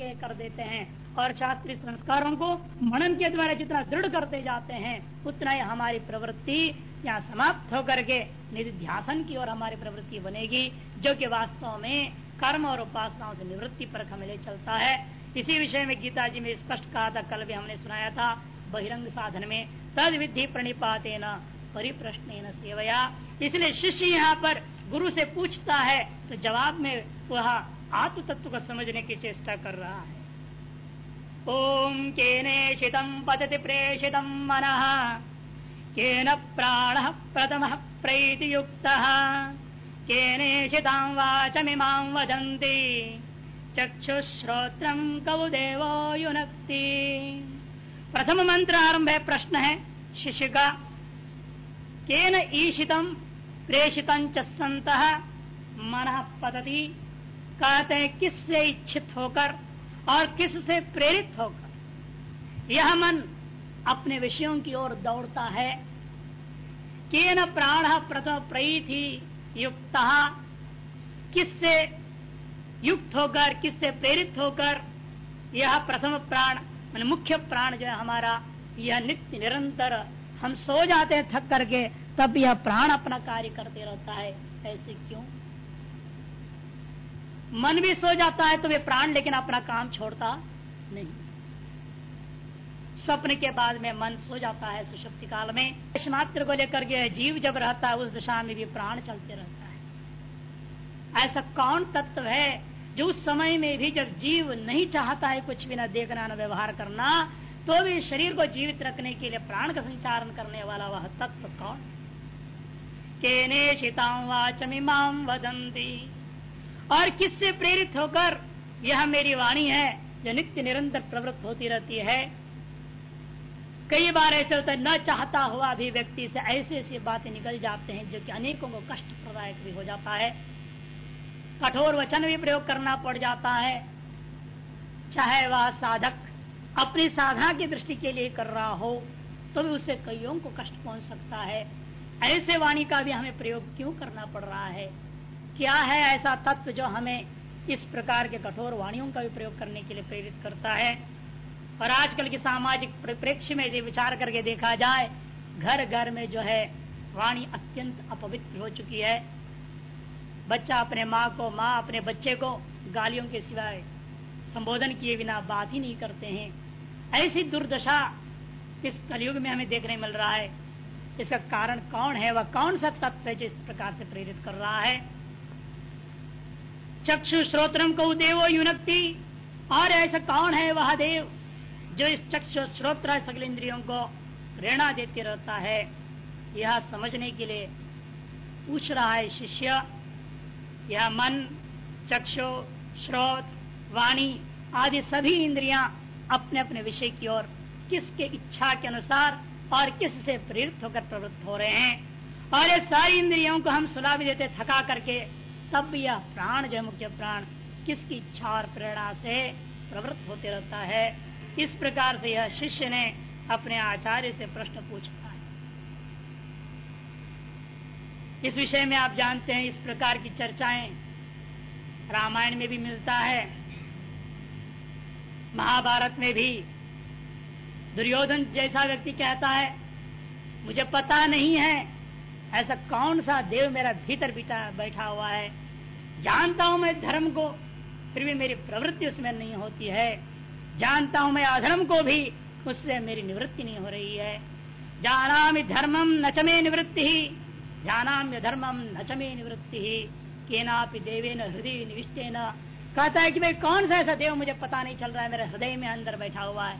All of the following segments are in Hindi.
के कर देते हैं। और शास्त्रीय संस्कारों को मनन के द्वारा जितना दृढ़ करते जाते हैं, उतना ही हमारी प्रवृत्ति यहाँ समाप्त होकर के निधिध्यासन की ओर हमारी प्रवृत्ति बनेगी, जो कि वास्तव में कर्म और उपासनाओं से निवृत्ति पर हमें ले चलता है। इसी विषय में गीता जी में स्पष्ट कहा था, कल भी हमने सुनाया था, बहिरंग साधन में तद विधि प्रणिपाते न परिप्रश्न सेवया। इसलिए शिष्य यहाँ पर गुरु से पूछता है तो जवाब में वह आत्म तत्व को समझने की चेष्टा कर रहा है। ओम केनेशित पतति प्रेषित मन, केन प्राण प्रथम प्रीतियुक्त केनेशिता वाचमिमां वदन्ति, चक्षुश्रोत्र कौ देवो युनक्ति। प्रथम मंत्र आरंभ है प्रश्न है शिष्य का केन ईशितम प्रेषित मन पतति कहते किससे इच्छित होकर और किससे प्रेरित होकर? यह मन अपने विषयों की ओर दौड़ता है। केन प्राण प्रथम प्रईथि युक्त? किससे युक्त होकर, किससे प्रेरित होकर? यह प्रथम प्राण, मान मुख्य प्राण जो है हमारा, यह नित्य निरंतर हम सो जाते हैं थक करके, तब यह प्राण अपना कार्य करते रहता है। ऐसे क्यों? मन भी सो जाता है तो वे प्राण, लेकिन अपना काम छोड़ता नहीं। स्वप्न के बाद में मन सो जाता है सुषुप्ति काल में। को लेकर के जीव जब रहता है, उस दिशा में भी प्राण चलते रहता है। ऐसा कौन तत्व है जो उस समय में भी जब जीव नहीं चाहता है कुछ भी न देखना, न व्यवहार करना तो भी शरीर को जीवित रखने के लिए प्राण का संचारण करने वाला वह तत्व कौन? केने शिताम वाचमिमाम वदंती और किससे प्रेरित होकर यह मेरी वाणी है, जो नित्य निरंतर प्रवृत्त होती रहती है? कई बार ऐसे होता है, न चाहता हुआ भी व्यक्ति से ऐसी ऐसी बातें निकल जाते हैं, जो कि अनेकों को कष्ट प्रदायक भी हो जाता है। कठोर वचन भी प्रयोग करना पड़ जाता है। चाहे वह साधक अपनी साधना की दृष्टि के लिए कर रहा हो तो भी उससे कईयों को कष्ट पहुँच सकता है। ऐसे वाणी का भी हमें प्रयोग क्यों करना पड़ रहा है? क्या है ऐसा तत्व जो हमें इस प्रकार के कठोर वाणियों का भी प्रयोग करने के लिए प्रेरित करता है? और आजकल के सामाजिक परिप्रेक्ष्य में यदि विचार करके देखा जाए घर घर में जो है वाणी अत्यंत अपवित्र हो चुकी है। बच्चा अपने माँ को, माँ अपने बच्चे को गालियों के सिवाय संबोधन किए बिना बात ही नहीं करते हैं। ऐसी दुर्दशा इस कलयुग में हमें देखने मिल रहा है। इसका कारण कौन है? वह कौन सा तत्व है जो इस प्रकार से प्रेरित कर रहा है? चक्षु श्रोत्रम को देवो युनक्ति। और ऐसा कौन है वह देव, जो इस चक्षु श्रोत्र सकल इंद्रियों को प्रेरणा देते रहता है? यह समझने के लिए पूछ रहा है शिष्य, यह मन, चक्षु, श्रोत, वाणी आदि सभी इंद्रियाँ अपने अपने विषय की ओर किसके इच्छा के अनुसार और किस से प्रेरित होकर प्रवृत्त हो रहे हैं? और ये सारी इंद्रियों को हम सुला भी देते, थका करके तब यह प्राण जो मुख्य प्राण, किसकी इच्छा और प्रेरणा से प्रवृत्त होते रहता है। इस प्रकार से यह शिष्य ने अपने आचार्य से प्रश्न पूछा है। इस विषय में आप जानते हैं, इस प्रकार की चर्चाएँ रामायण में भी मिलता है। महाभारत में भी दुर्योधन जैसा व्यक्ति कहता है, मुझे पता नहीं है ऐसा कौन सा देव मेरा भीतर बिता बैठा हुआ है? जानता हूँ मैं धर्म को, फिर भी मेरी प्रवृत्ति उसमें नहीं होती है। जानता हूँ मैं अधर्म को भी, उससे मेरी निवृत्ति नहीं हो रही है। जाना धर्मम नचमे निवृत्ति ही जाना धर्मम नचमे निवृत्ति ही केना देवे न हृदय निविष्टे न कहता है कि भाई, कौन सा ऐसा देव मुझे पता नहीं चल रहा है, मेरे हृदय में अंदर बैठा हुआ है,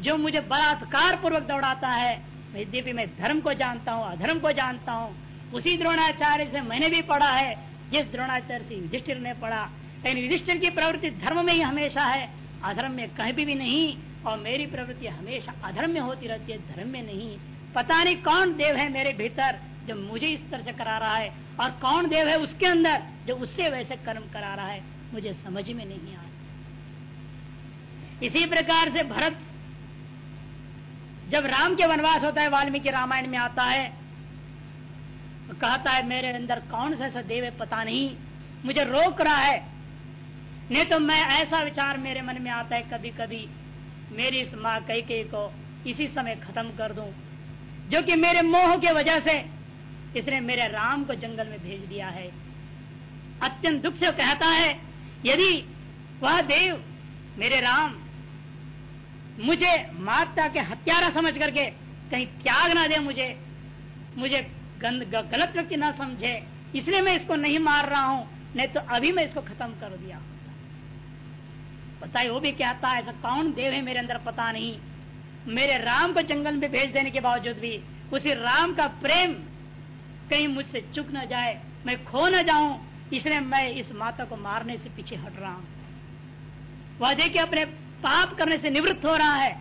जो मुझे बलात्कार पूर्वक दौड़ाता है। यद्यपि मैं धर्म को जानता हूँ अधर्म को जानता हूँ उसी द्रोणाचार्य से मैंने भी पढ़ा है जिस द्रोणाचार्य से युधिष्ठिर ने पढ़ा। लेकिन युधिष्ठिर की प्रवृत्ति धर्म में ही हमेशा है अधर्म में कहीं भी, भी नहीं और मेरी प्रवृत्ति हमेशा अधर्म में होती रहती है धर्म में नहीं। पता नहीं कौन देव है मेरे भीतर जो मुझे इस तरह से करा रहा है और कौन देव है उसके अंदर जो उससे वैसे कर्म करा रहा है मुझे समझ में नहीं आ इसी प्रकार से भरत जब राम के वनवास होता है, वाल्मीकि रामायण में आता है तो कहता है, मेरे अंदर कौन सा ऐसा देव है, पता नहीं। मुझे रोक रहा है। नहीं तो मैं ऐसा विचार मेरे मन में आता है कभी कभी मेरी इस माँ कई को इसी समय खत्म कर दूँ, जो कि मेरे मोह के वजह से इसने मेरे राम को जंगल में भेज दिया है। अत्यंत दुख से कहता है, यदि वह देव मेरे राम मुझे माता के हत्यारा समझ करके कहीं त्याग ना दे मुझे। मुझे गलत व्यक्ति ना समझे। इसलिए मैं इसको नहीं मार रहा हूँ, नहीं तो अभी मैं इसको खत्म कर दिया पता है वो भी कहता है, ऐसा कौन देव है मेरे अंदर पता नहीं। मेरे राम को जंगल में भेज देने के बावजूद भी उसी राम का प्रेम कहीं मुझसे चुक न जाए, मैं खो न जाऊँ। इसलिए मैं इस माता को मारने से पीछे हट रहा हूँ। वह देखिए अपने पाप करने से निवृत्त हो रहा है,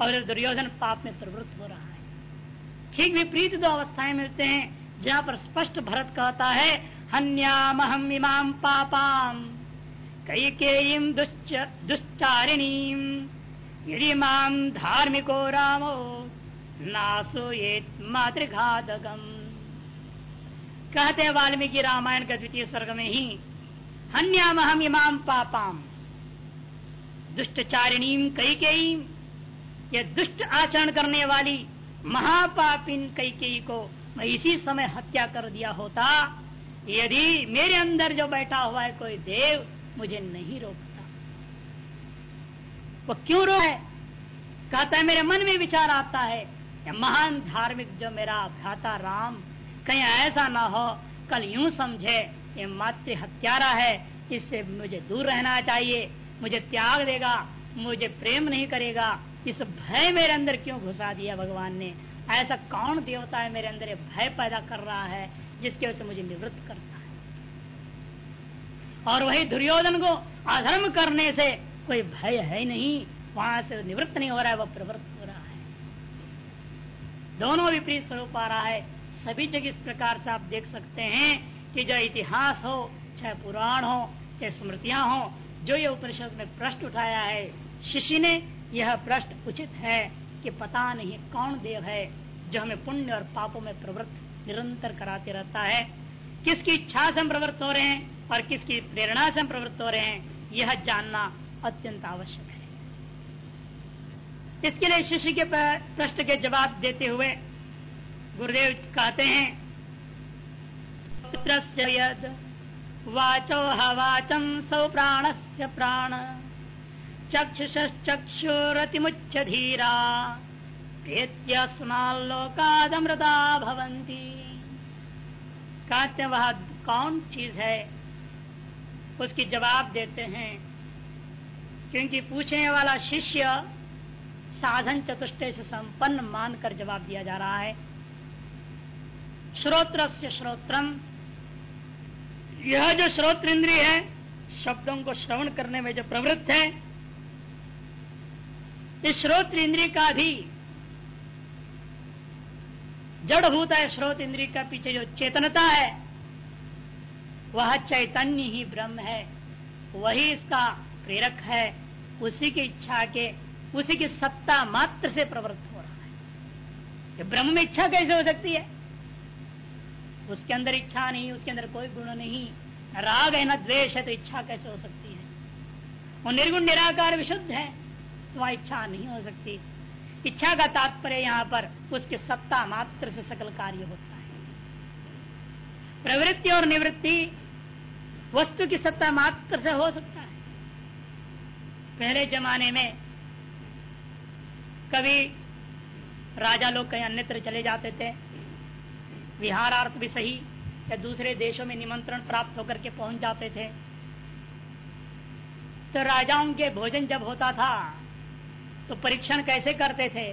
और दुर्योधन पाप में प्रवृत्त हो रहा है। ठीक विपरीत दो अवस्थाएँ मिलते हैं, जहाँ पर स्पष्ट भरत कहता है हन्याम हम इमाम पापाम कई के दुश्चारिणी यदि माम धार्मिको रामो, नासो ये मातृघातकम। कहते वाल्मीकि रामायण का द्वितीय स्वर्ग में ही हन्याम हम इमाम पापाम दुष्टचारिणी कई कई ये दुष्ट आचरण करने वाली महापापिन कई को मैं इसी समय हत्या कर दिया होता। यदि मेरे अंदर जो बैठा हुआ है, कोई देव मुझे नहीं रोकता। वो क्यों रो है कहता है, मेरे मन में विचार आता है महान धार्मिक जो मेरा भ्राता राम, कहीं ऐसा ना हो, कल यूँ समझे, ये मातृ हत्यारा है, इससे मुझे दूर रहना चाहिए। मुझे त्याग देगा, मुझे प्रेम नहीं करेगा। इस भय मेरे अंदर क्यों घुसा दिया भगवान ने? ऐसा कौन देवता है मेरे अंदर भय पैदा कर रहा है, जिसकी वजह से मुझे निवृत्त करता है? और वही दुर्योधन को अधर्म करने से कोई भय है नहीं। वहाँ से निवृत्त नहीं हो रहा है, वह प्रवृत्त हो रहा है। दोनों विपरीत स्वरूप आ रहा है। सभी जगह इस प्रकार से आप देख सकते हैं कि जो इतिहास हो, चाहे पुराण हो, चाहे स्मृतियाँ हो जो ये उपनिषद में प्रश्न उठाया है, शिष्य ने यह प्रश्न उचित है कि पता नहीं कौन देव है जो हमें पुण्य और पापों में प्रवृत्त निरंतर कराते रहता है। किसकी इच्छा से हम प्रवृत्त हो रहे हैं और किसकी प्रेरणा से हम प्रवृत्त हो रहे हैं, यह जानना अत्यंत आवश्यक है। इसके लिए शिष्य के प्रश्न के जवाब देते हुए गुरुदेव कहते हैं वाचो हवाचम सौ प्राण। से प्राण चक्षुषक्षुरतिमुच्च धीरा लोकादमृता भवंती कहते वह कौन चीज़ है? उसकी जवाब देते हैं। क्योंकि पूछने वाला शिष्य साधन चतुष्टय से संपन्न मानकर जवाब दिया जा रहा है। श्रोत्र से श्रोत्रम। यह जो श्रोत्र इंद्रिय है, शब्दों को श्रवण करने में जो प्रवृत्त है, इस श्रोत्र इंद्रिय का भी जड़ होता है श्रोत इंद्रिय का पीछे जो चेतनता है, वह चैतन्य ही ब्रह्म है, वही इसका प्रेरक है, उसी की इच्छा के, उसी की सत्ता मात्र से प्रवृत्त हो रहा है। ब्रह्म में इच्छा कैसे हो सकती है? उसके अंदर इच्छा नहीं, उसके अंदर कोई गुण नहीं। राग है न, द्वेष है तो इच्छा कैसे हो सकती है? वो निर्गुण, निराकार, विशुद्ध है तो वहाँ इच्छा नहीं हो सकती। इच्छा का तात्पर्य यहाँ पर उसकी सत्ता मात्र से सकल कार्य होता है। प्रवृत्ति और निवृत्ति वस्तु की सत्ता मात्र से हो सकता है। पहले जमाने में कभी राजा लोग कहीं अन्यत्र चले जाते थे विहारार्थ भी सही, या दूसरे देशों में निमंत्रण प्राप्त होकर के पहुँच जाते थे। तो राजाओं के भोजन जब होता था तो परीक्षण कैसे करते थे?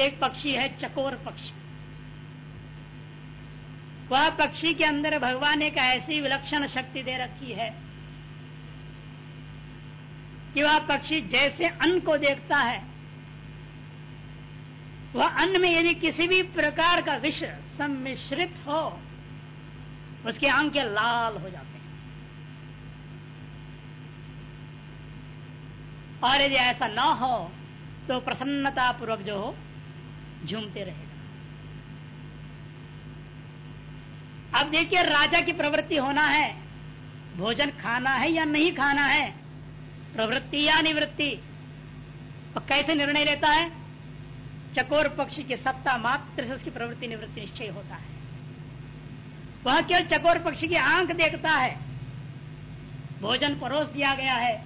एक पक्षी है चकोर पक्षी। वह पक्षी के अंदर भगवान एक ऐसी विलक्षण शक्ति दे रखी है कि वह पक्षी जैसे अन्न को देखता है वह अन्न में यदि किसी भी प्रकार का विष सम्मिश्रित हो, उसके आँखें लाल हो जाते हैं। और यदि ऐसा न हो तो प्रसन्नता पूर्वक जो हो, झूमते रहेगा। अब देखिए, राजा की प्रवृत्ति होना है। भोजन खाना है या नहीं खाना है? प्रवृत्ति या निवृत्ति? कैसे निर्णय लेता है? चकोर पक्षी की सत्ता मात्र से उसकी प्रवृत्ति निवृत्ति निश्चय होता है। वह केवल चकोर पक्षी की आँख देखता है। भोजन परोस दिया गया है।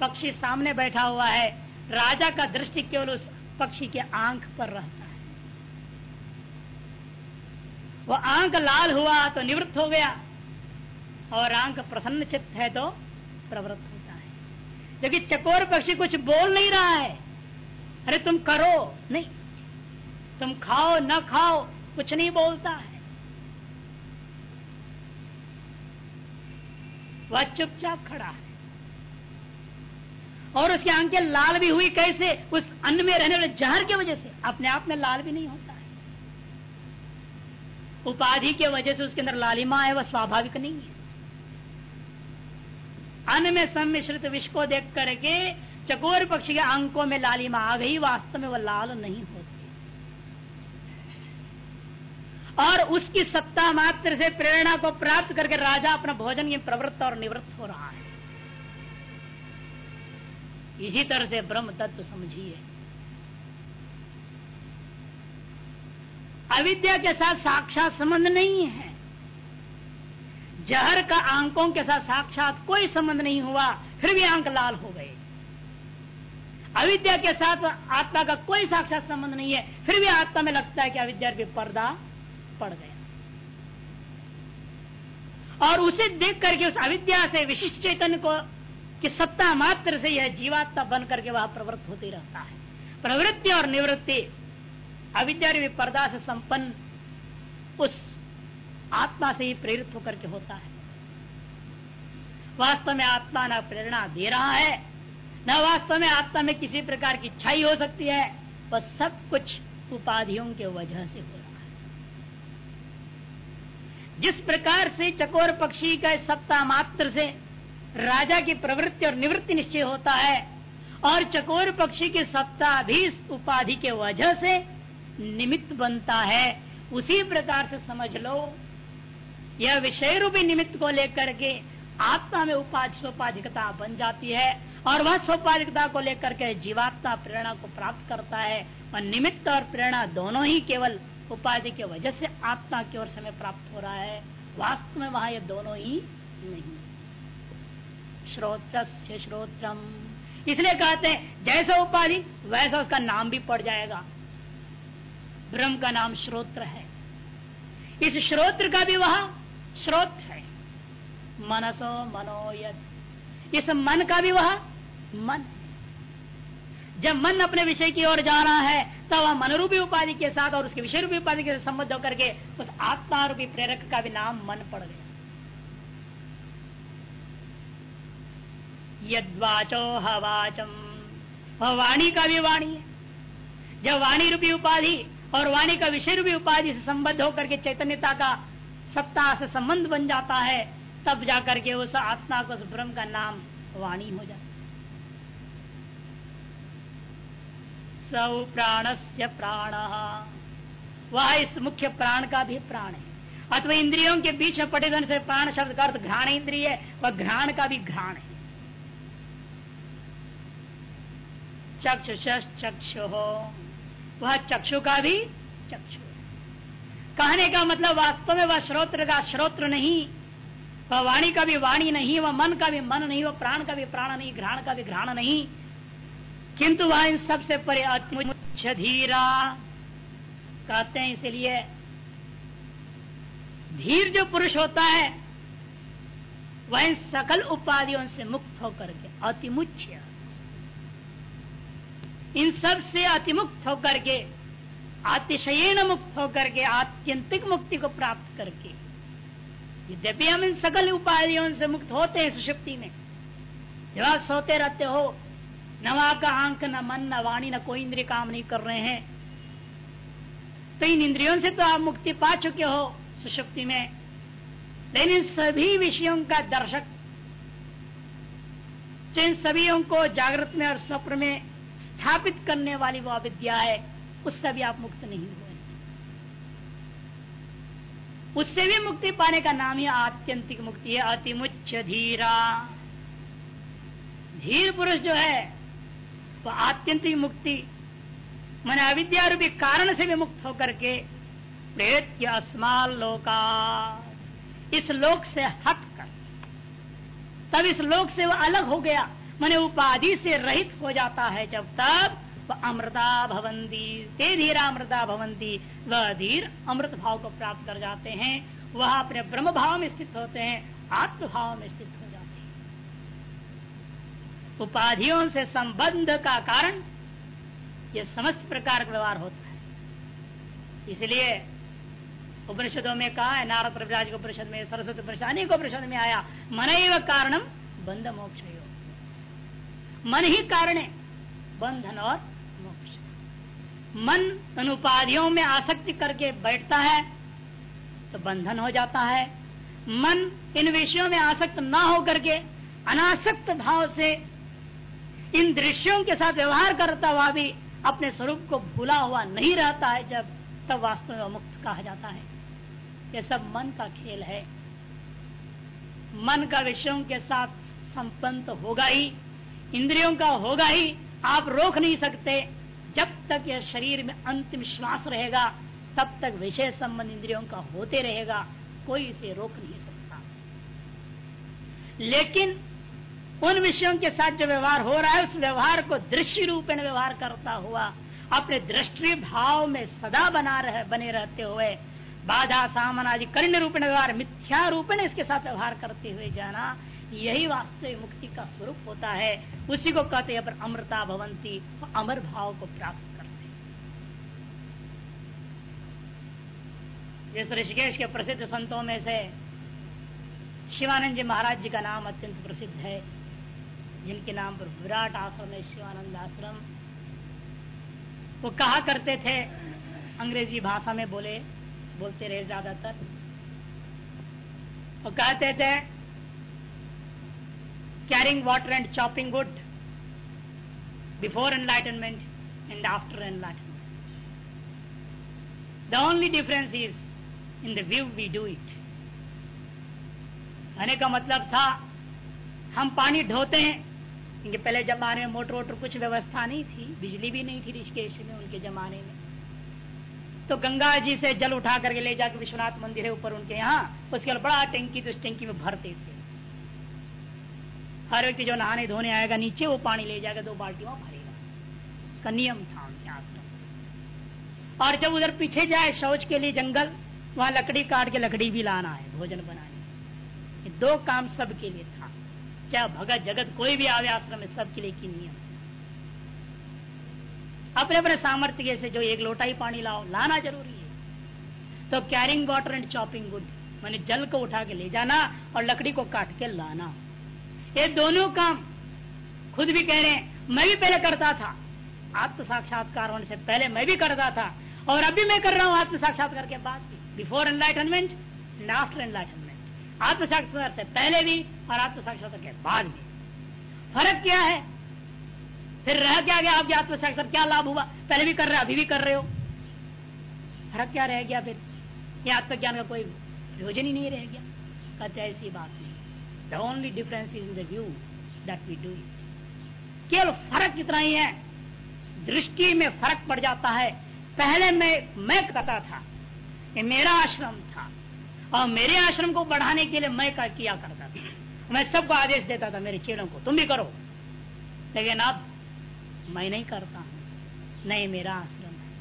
पक्षी सामने बैठा हुआ है। राजा का दृष्टि केवल उस पक्षी के आँख पर रहता है। वह आँख लाल हुआ तो निवृत्त हो गया और आँख प्रसन्न चित्त है तो प्रवृत्त होता है। क्योंकि चकोर पक्षी कुछ बोल नहीं रहा है। अरे तुम करो, नहीं। तुम खाओ, न खाओ, कुछ नहीं बोलता है। वह चुपचाप खड़ा है। और उसकी आँखें लाल भी हुई, कैसे? उस अन्न में रहने वाले जहर की वजह से। अपने आप में लाल भी नहीं होता है। उपाधि की वजह से उसके अंदर लालिमा है, वह स्वाभाविक नहीं है। अन्न में सम्मिश्रित विष को देख करके चकोर पक्षी के अंकों में लालिमा आ गई। वास्तव में वह लाल नहीं होती। और उसकी सत्ता मात्र से प्रेरणा को प्राप्त करके राजा अपना भोजन में प्रवृत्त और निवृत्त हो रहा है। इसी तरह से ब्रह्म तत्व समझिए। अविद्या के साथ साक्षात संबंध नहीं है। जहर का आंकों के साथ साक्षात कोई संबंध नहीं हुआ, फिर भी आंक लाल हो गए। अविद्या के साथ आत्मा का कोई साक्षात संबंध नहीं है, फिर भी आत्मा में लगता है कि अविद्या भी पर्दा पड़ गया और उसे देख करके उस अविद्या से, विशिष्ट चेतन को, कि सत्ता मात्र से यह जीवात्मा बन करके वह प्रवृत्त होती रहता है। प्रवृत्ति और निवृत्ति, अविद्या पर्दा से संपन्न, उस आत्मा से ही प्रेरित होकर के होता है। वास्तव में आत्मा न प्रेरणा दे रहा है, न वास्तव में आत्मा में किसी प्रकार की इच्छा ही हो सकती है वह सब कुछ उपाधियों के वजह से हो रहा है। जिस प्रकार से चकोर पक्षी का सत्ता मात्र से राजा की प्रवृत्ति और निवृत्ति निश्चय होता है, और चकोर पक्षी की सत्ता भी उपाधि के वजह से निमित्त बनता है, उसी प्रकार से समझ लो। यह विषय रूपी निमित्त को लेकर के आत्मा में उपाधि, सोपाधिकता बन जाती है, और वह सोपाधिकता को लेकर के जीवात्मा प्रेरणा को प्राप्त करता है, और निमित्त और प्रेरणा दोनों ही केवल उपाधि के वजह से आत्मा की ओर समय प्राप्त हो रहा है। वास्तव में वहाँ ये दोनों ही नहीं श्रोत्र श्रोत्रम। इसलिए कहते हैं, जैसा उपाधि, वैसा उसका नाम भी पड़ जाएगा। ब्रह्म का नाम श्रोत्र है। इस श्रोत्र का भी वह श्रोत है। मनसो मनोयत इस मन का भी वह मन। जब मन अपने विषय की ओर जा रहा है, तब वह मनरूपी उपाधि के साथ और उसके विषय रूपी उपाधि के साथ संबद्ध होकर के उस आत्मा रूपी प्रेरक का भी नाम मन पड़ गया यदवाचो हवाचम। वह वाणी का भी वाणी है। जब वाणी रूपी उपाधि और वाणी का विषय रूपी उपाधि से संबद्ध होकर के चैतन्यता का सत्ता से संबंध बन जाता है, तब जाकर के उस आत्मा को उस ब्रह्म का नाम वाणी हो जाता सौ प्राण से प्राण। वह, इस मुख्य प्राण का भी प्राण है। अथवा इंद्रियों के बीच में पटे से प्राण शब्द का अर्थ घ्राण इंद्रिय वह घ्राण का भी घ्राण है। चक्षुष चक्षु। हो वह चक्षु का भी चक्षु कहने का मतलब वास्तव में वह श्रोत्र का श्रोत्र नहीं। वह वाणी का भी वाणी नहीं, वह मन का भी मन नहीं, वह प्राण का भी प्राण नहीं, घ्राण का भी घ्राण नहीं। किंतु वह इन सबसे परे धीरा। कहते हैं इसलिए धीर जो पुरुष होता है, वह इन सकल उपाधियों से मुक्त होकर के अतिमुच्य इन सबसे अतिमुक्त होकर के, अतिशयन मुक्त होकर के, आत्यंतिक मुक्ति को प्राप्त करके, यद्यपि हम इन सकल उपाधियों से मुक्त होते हैं सुषुप्ति में, जब सोते रहते हो न का आँख, न मन, न वाणी, न कोई इंद्रिय काम नहीं कर रहे हैं। तो इन इंद्रियों से तो आप मुक्ति पा चुके हो सुषुप्ति में। लेकिन सभी विषयों का दर्शक इन सभी को जागृत में और स्वप्न में स्थापित करने वाली वो अविद्या है, उससे भी आप मुक्त नहीं हुए। उससे भी मुक्ति पाने का नाम ही आत्यंतिक मुक्ति है अतिमुच्छ धीरा। धीर पुरुष जो है वो आत्यंतिक मुक्ति, मन अविद्या रूपी कारण से भी मुक्त होकर के प्रेत्य अस्माल लोका इस लोक से हट कर, तब इस लोक से वह अलग हो गया, मैंने उपाधि से रहित हो जाता है जब तब वह अमृता भवंती, ते धीरा अमृता भवंती, वह धीर अमृत भाव को प्राप्त कर जाते हैं, वह अपने ब्रह्म भाव में स्थित होते हैं, आत्म भाव में स्थित उपाधियों से संबंध का कारण यह समस्त प्रकार का व्यवहार होता है। इसलिए उपनिषदों में कहा है, नारद प्रभराज को परिषद में, सरस्वती परिषद अनेक परिषद में आया मन एवं कारणम बंध मोक्ष मन ही कारण है, बंधन और मोक्ष। मन अनुपाधियों में आसक्ति करके बैठता है तो बंधन हो जाता है। मन इन विषयों में आसक्त ना हो करके अनासक्त भाव से इन दृश्यों के साथ व्यवहार करता हुआ भी अपने स्वरूप को भूला हुआ नहीं रहता है जब तब वास्तव में मुक्त कहा जाता है। यह सब मन का खेल है। मन का विषयों के साथ संपन्न तो होगा ही, इंद्रियों का होगा ही, आप रोक नहीं सकते। जब तक यह शरीर में अंतिम श्वास रहेगा, तब तक विषय संबंध इंद्रियों का होते रहेगा, कोई इसे रोक नहीं सकता। लेकिन उन विषयों के साथ जो व्यवहार हो रहा है, उस व्यवहार को दृश्य रूप में व्यवहार करता हुआ, अपने दृष्टि भाव में सदा बना रहे, बने रहते हुए, बाधा, सामना आदि कर्ण रूप व्यवहार, मिथ्या रूप में इसके साथ व्यवहार करते हुए जाना, यही वास्तविक मुक्ति का स्वरूप होता है। उसी को कहते हैं अमृता भवंती, अमर भाव को प्राप्त करते जिस ऋषिकेश के प्रसिद्ध संतों में से शिवानंद जी महाराज जी का नाम अत्यंत प्रसिद्ध है। जिनके नाम पर विराट आश्रम है, शिवानंद आश्रम। वो कहा करते थे, अंग्रेज़ी भाषा में बोले, बोलते रहे ज़्यादातर। और कहते थे carrying water and chopping wood before enlightenment and after enlightenment the only difference is in the view we do it कहने का मतलब था, हम पानी ढोते हैं क्योंकि पहले जमाने में मोटर वोटर कुछ व्यवस्था नहीं थी, बिजली भी नहीं थी ऋषिकेश में उनके जमाने में। तो गंगा जी से जल उठा करके ले जाकर विश्वनाथ मंदिर है ऊपर उनके यहाँ, उसके बाद बड़ा टंकी तो उस टंकी में भरते थे हर व्यक्ति जो नहाने धोने आएगा, नीचे वो पानी ले जाएगा, दो बाल्टी वहाँ भरेगा। उसका नियम था उनके आश्रम और जब उधर पीछे जाए शौच के लिए जंगल, वहाँ लकड़ी काट के लकड़ी भी लाना है, भोजन बनाने। दो काम सबके लिए था। चाहे भगत जगत कोई भी आवे आश्रम में सबके लिए की नियम? अपने अपने सामर्थ्य से जो एक लोटा ही पानी लाओ, लाना ज़रूरी है। तो carrying water and chopping wood मैंने जल को उठा के ले जाना और लकड़ी को काट के लाना। ये दोनों काम खुद भी कह रहे हैं, मैं भी पहले करता था। आत्म साक्षात्कार होने से पहले मैं भी करता था। और अभी मैं कर रहा हूँ आत्म साक्षात्कार के बाद before enlightenment and after enlightenment आत्म साक्षात्कार से पहले भी और आत्म साक्षात्कार के बाद भी। फ़र्क क्या है? फिर रह क्या गया आपके आत्म साक्षात्कार क्या लाभ हुआ? पहले भी कर रहे अभी भी कर रहे हो। फ़र्क क्या रह गया फिर? ये आत्मज्ञान का कोई प्रयोजन ही नहीं रह गया। कहते ऐसी बात नहीं। The only difference is in the view that we do केवल फ़र्क इतना ही है। दृष्टि में फ़र्क पड़ जाता है। पहले मैं मैं कहता था कि मेरा आश्रम था। और मेरे आश्रम को बढ़ाने के लिए मैं का किया करता था? मैं सबको आदेश देता था मेरे चेड़ों को, तुम भी करो। लेकिन अब मैं नहीं करता हूँ। नहीं, मेरा आश्रम है।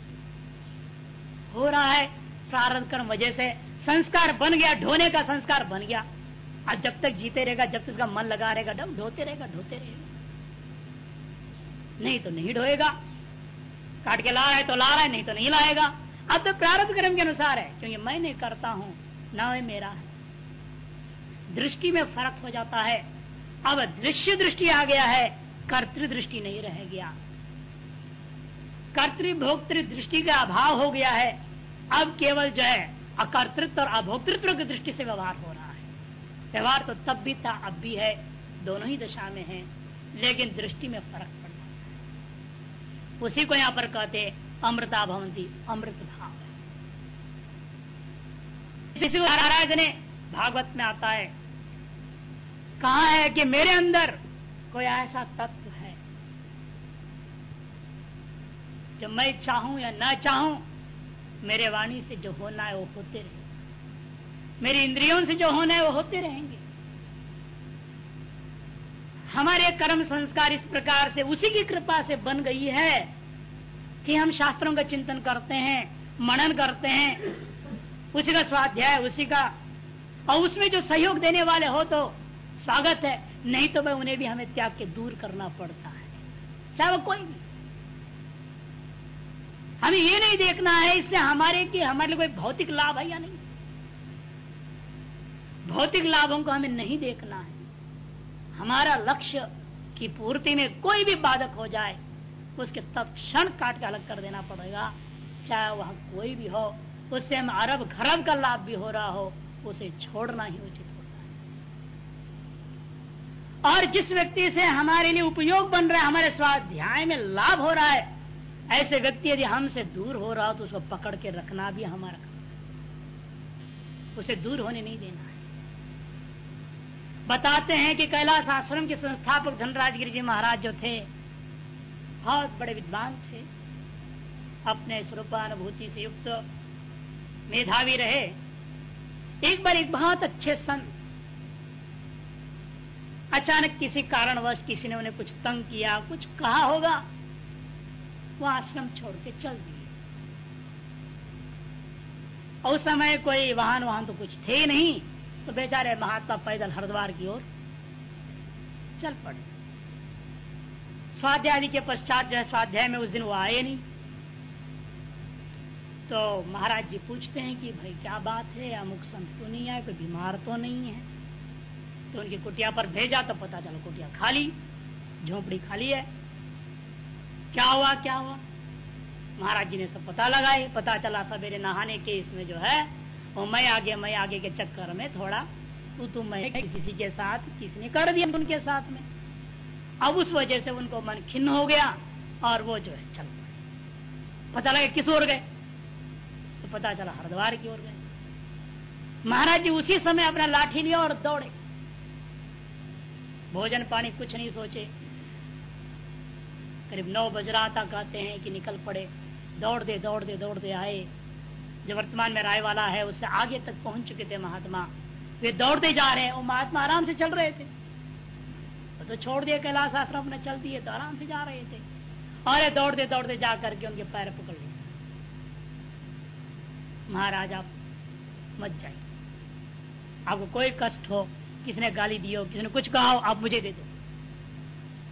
हो रहा है प्रारंभ कर्म वजह से संस्कार बन गया, ढोने का संस्कार बन गया। आज जब तक जीते रहेगा, जब तक उसका मन लगा रहेगा डब ढोते रहेगा ढोते रहेगा। नहीं तो नहीं ढोएगा। काट के ला रहा है तो ला रहा है, नहीं तो नहीं लाएगा। अब तो प्रारब्ध कर्म के अनुसार है, क्योंकि मैं नहीं करता हूँ। ना है मेरा। दृष्टि में फ़र्क हो जाता है। अब दृश्य दृष्टि आ गया है, कर्तृ दृष्टि नहीं रह गया। कर्तृभोक्तृ दृष्टि का अभाव हो गया है। अब केवल जो है, अकर्तृत्व और अभोक्तृत्व की दृष्टि से व्यवहार हो रहा है। व्यवहार तो तब भी था, अब भी है, दोनों ही दशा में है, लेकिन दृष्टि में फ़र्क पड़ है। उसी को यहाँ पर कहते अमृता भवंती अमृत भाव महाराज ने भागवत में आता है, कहा है कि मेरे अंदर कोई ऐसा तत्व है, जो मैं चाहूँ या ना चाहूँ, मेरे वाणी से जो होना है वो होते रहे। मेरी इंद्रियों से जो होना है वो होते रहेंगे। हमारे कर्म संस्कार इस प्रकार से उसी की कृपा से बन गई है कि हम शास्त्रों का चिंतन करते हैं, मनन करते हैं उसी का स्वाध्याय उसी का। और उसमें जो सहयोग देने वाले हो तो स्वागत है। नहीं तो भाई, उन्हें भी हमें त्याग के दूर करना पड़ता है। चाहे वो कोई भी। हमें ये नहीं देखना है इससे हमारे की हमारे लिए कोई भौतिक लाभ है या नहीं। भौतिक लाभों को हमें नहीं देखना है। हमारा लक्ष्य की पूर्ति में कोई भी बाधक हो जाए, उसके तत्क्षण काट के अलग कर देना पड़ेगा। चाहे वह कोई भी हो उससे हम अरब खरब का लाभ भी हो रहा हो, उसे छोड़ना ही उचित होता है। और जिस व्यक्ति से हमारे लिए उपयोग बन रहा है, हमारे स्वाध्याय में लाभ हो रहा है, ऐसे व्यक्ति यदि हमसे दूर हो रहा हो तो उसको पकड़ के रखना भी हमारा काम उसे दूर होने नहीं देना है। बताते हैं कि कैलाश आश्रम के संस्थापक धनराज गिरी जी महाराज जो थे, बहुत बड़े विद्वान थे। अपने स्वरूपानुभूति से युक्त मेधावी रहे। एक बार एक बहुत अच्छे संत अचानक किसी कारणवश किसी ने उन्हें कुछ तंग किया, कुछ कहा होगा, वो आश्रम छोड़ के चल दिए। उस समय कोई वाहन वाहन तो कुछ थे नहीं तो बेचारे महात्मा पैदल हरिद्वार की ओर चल पड़े। स्वाध्याय के पश्चात जो है, स्वाध्याय में उस दिन वो आए नहीं। तो महाराज जी पूछते हैं कि भाई क्या बात है, अमुक संत तो नहीं आए, कोई बीमार तो नहीं है? तो उनकी कुटिया पर भेजा तो पता चला, कुटिया खाली, झोपड़ी खाली है। क्या हुआ क्या हुआ? महाराज जी ने सब पता लगाए, पता चला सवेरे नहाने के इसमें जो है, वो मैं आगे मैं आगे के चक्कर में थोड़ा, तू तू, मैं किसी के साथ किसने कर दिया उनके साथ में। अब उस वजह से उनको मन खिन्न हो गया और वो जो है चल पता लगा किस ओर गए। तो पता चला, हरिद्वार की ओर गए। महाराज जी उसी समय अपना लाठी लिया और दौड़े। भोजन पानी कुछ नहीं सोचे। करीब नौ बज रहा था, कहते हैं कि निकल पड़े। दौड़ दे दौड़ दे दौड़ दे आए। जो वर्तमान में राय वाला है, उससे आगे तक पहुँच चुके थे महात्मा। वे दौड़ते जा रहे हैं। वो महात्मा आराम से चल रहे थे। तो छोड़ दिया कैलाश आश्रम ने चल दिए तो आराम से जा रहे थे। और दौड़ते दौड़ते जा करके उनके पैर पकड़ महाराज, आप मत जाइए। आपको कोई कष्ट हो, किसने गाली दी हो किसी ने कुछ कहा हो, आप मुझे दे दो।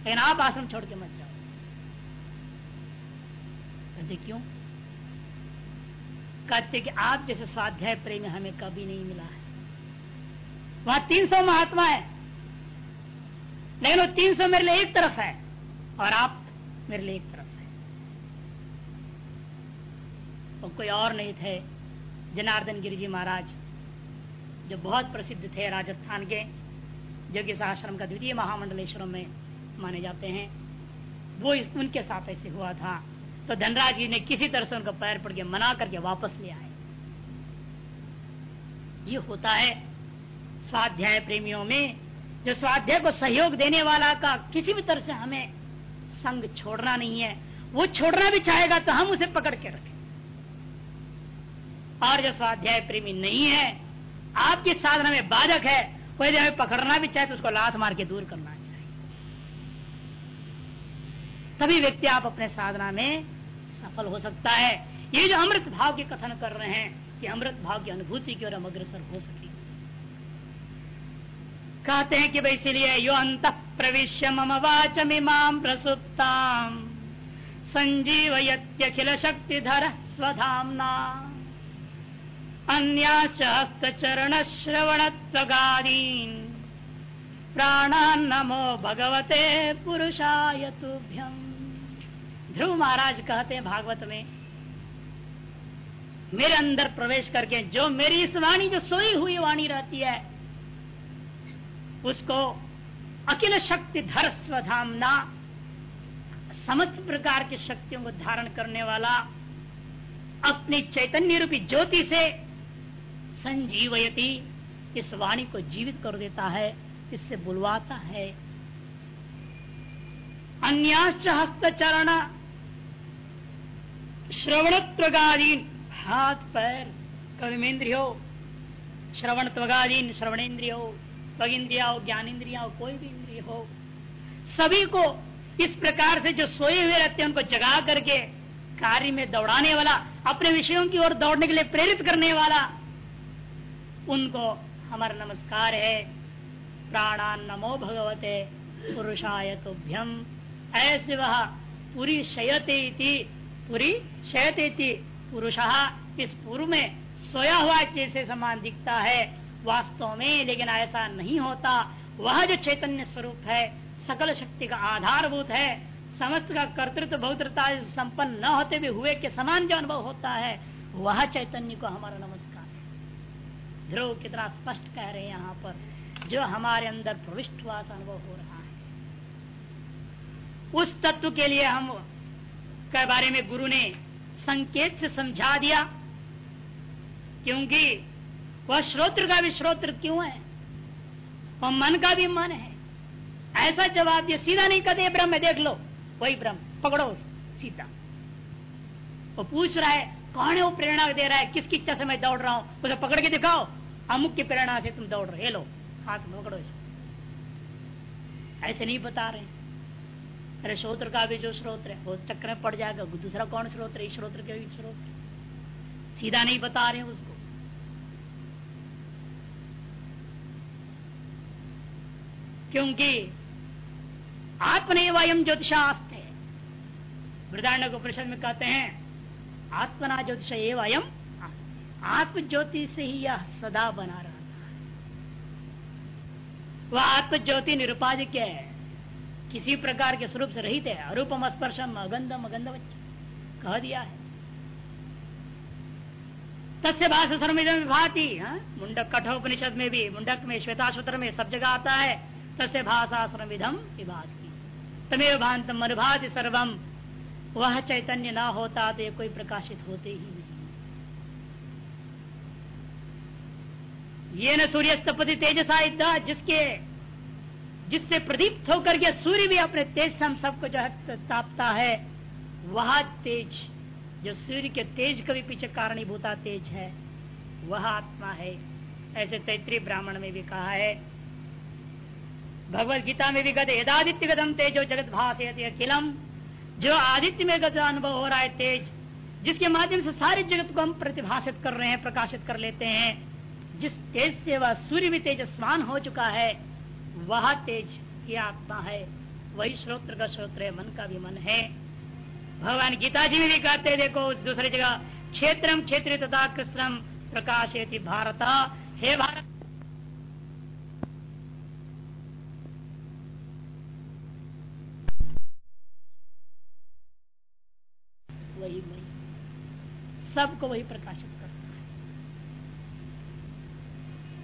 लेकिन आप आश्रम छोड़ के मत जाओ। कहते क्यों? कहते कि आप जैसे स्वाध्याय प्रेमी हमें कभी नहीं मिला है। वहाँ तीन सौ महात्मा है। लेकिन वो तीन सौ मेरे लिए एक तरफ़ है और आप मेरे लिए एक तरफ़ है। वो कोई और नहीं थे जनार्दन गिरी जी महाराज जो बहुत प्रसिद्ध थे राजस्थान के जो कि आश्रम का द्वितीय महामंडलेश्वरम में माने जाते हैं। वो इस, उनके साथ ऐसे हुआ था। तो धनराज जी ने किसी तरह से उनका पैर पड़ के मना करके वापस ले आए। ये होता है स्वाध्याय प्रेमियों में जो स्वाध्याय को सहयोग देने वाला का किसी भी तरह से हमें संग छोड़ना नहीं है। वो छोड़ना भी चाहेगा तो हम उसे पकड़ के रखें। और जो स्वाध्याय प्रेमी नहीं है, आपकी साधना में बाधक है, कोई यदि हमें पकड़ना भी चाहे तो उसको लात मार के दूर करना चाहिए। तभी व्यक्ति आप अपने साधना में सफल हो सकता है। ये जो अमृत भाव के कथन कर रहे हैं कि अमृत भाव की अनुभूति की ओर हम अग्रसर हो सके। कहते हैं कि भाई इसलिए यो अंत प्रवेश मम वाच मिमाम प्रसुप्ताम संजीवयत्यखिल शक्तिधर स्वधामना। अन्याश्च हस्तचरण श्रवणत्वगादीन प्राणान नमो भगवते पुरुषाय तुभ्यम। ध्रुव महाराज कहते हैं भागवत में, मेरे अंदर प्रवेश करके जो मेरी इस वाणी, जो सोई हुई वाणी रहती है, उसको अखिल शक्ति धर स्वधामना, समस्त प्रकार की शक्तियों को धारण करने वाला, अपनी चैतन्य रूपी ज्योति से संजीवयती। इस वाणी को जीवित कर देता है, इससे बुलवाता है। अन्याश्च हस्तचरण श्रवण त्वगादीन हाथ, पैर कविमेंद्रियो श्रवण त्वगादीन श्रवणेन्द्रियो त्वग इंद्रिया हो ज्ञान इंद्रिया हो कोई भी इंद्रिय हो। सभी को इस प्रकार से जो सोए हुए रहते हैं, उनको जगा करके कार्य में दौड़ाने वाला, अपने विषयों की ओर दौड़ने के लिए प्रेरित करने वाला उनको हमारा नमस्कार है। प्राणान नमो भगवते, पुरुषाय तुभ्यम। ऐसे वह पूरी शयते पूरी शयते पुरुष इस पूर्व में सोया हुआ जैसे समान दिखता है। वास्तव में, लेकिन ऐसा नहीं होता। वह जो चैतन्य स्वरूप है, सकल शक्ति का आधारभूत है। समस्त का कर्तृत्व बहुत्रता संपन्न न होते भी हुए के समान जो अनुभव होता है, वह चैतन्य को हमारा नमस्कार ध्रुव कितना स्पष्ट कह रहे हैं यहाँ पर, जो हमारे अंदर प्रविष्ट हुआ अनुभव हो रहा है। उस तत्व के लिए हम के बारे में गुरु ने संकेत से समझा दिया, क्योंकि वह श्रोत्र का भी श्रोत्र क्यों है? वह मन का भी मन है। ऐसा जवाब दिया सीधा नहीं कहते ब्रह्म है, देख लो, वही ब्रह्म, पकड़ो सीधा वो पूछ रहा है, कौन है वो प्रेरणा दे रहा है? किसकी इच्छा से मैं दौड़ रहा हूँ? उसे पकड़ के दिखाओ। अमुक की प्रेरणा से तुम दौड़ रहे लो। हाथ पकड़ो ऐसे नहीं बता रहे। अरे श्रोत्र का भी जो श्रोत्र है, वो चक्कर में पड़ जाएगा। दूसरा कौन श्रोत्र है? श्रोत्र के भी श्रोत्र। सीधा नहीं बता रहे उसको। क्योंकि आत्मने वयम ज्योतिषास्ते। वृदारण्य को परिषद में कहते हैं, आत्मना ज्योतिष एवं आत्म ज्योति से ही यह सदा बना रहा वह आत्म ज्योति निरुपाधिक है? किसी प्रकार के स्वरूप से रहित है। अरूपम स्पर्शम अगंधम अगंध कह दिया है। तस्य भाष हाँ? मुंडक कठोपनिषद में भी, मुंडक में, श्वेताश्वतर में सब जगह आता है। तस्य भाषा सर्वविधम विभाती। तमेव भांतम अनुभाति सर्वम वह चैतन्य ना होता तो कोई प्रकाशित होते ही नहीं। ये न सूर्य तपति तेजसा जिसके, जिससे प्रदीप्त होकर के सूर्य भी अपने तेज से हम सबको जो है तापता है, वह तेज, जो सूर्य के तेज का भी पीछे कारणीभूता तेज है, वह आत्मा है। ऐसे तैतृय ब्राह्मण में भी कहा है। भगवत गीता में भी गद यदादित्य गदम तेजो जगत भाष अखिलम। जो आदित्य में गद अनुभव हो रहा है तेज, जिसके माध्यम से सारे जगत को हम प्रतिभाषित कर रहे हैं, प्रकाशित कर लेते हैं। जिस तेज से वह सूर्य भी तेजस्वान हो चुका है, वह तेज ये आत्मा है। वही श्रोत्र का श्रोत्र है, मन का भी मन है। भगवान गीता जी भी कहते देखो, दूसरी जगह, क्षेत्रम क्षेत्र तथा कृष्णम प्रकाश भारत। हे भारत! वही वही सबको वही प्रकाशित करता है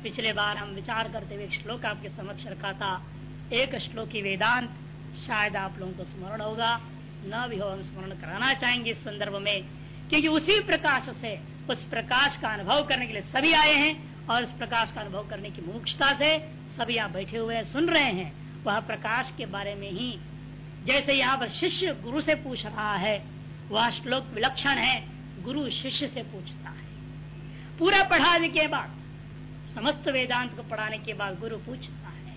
पिछले बार हम विचार करते हुए एक श्लोक आपके समक्ष रखा था। एक श्लोकी वेदांत, शायद आप लोगों को स्मरण होगा। न भी हो, हम स्मरण कराना चाहेंगे इस संदर्भ में, क्योंकि उसी प्रकाश से, उस प्रकाश का अनुभव करने के लिए सभी आए हैं और उस प्रकाश का अनुभव करने की मुमुक्षता से सभी यहाँ बैठे हुए हैं, सुन रहे हैं। वह प्रकाश के बारे में ही, जैसे यहाँ पर शिष्य गुरु से पूछ रहा है, वह श्लोक विलक्षण है। गुरु शिष्य से पूछता है। पूरा पढ़ाने के बाद समस्त वेदांत को पढ़ाने के बाद गुरु पूछता है।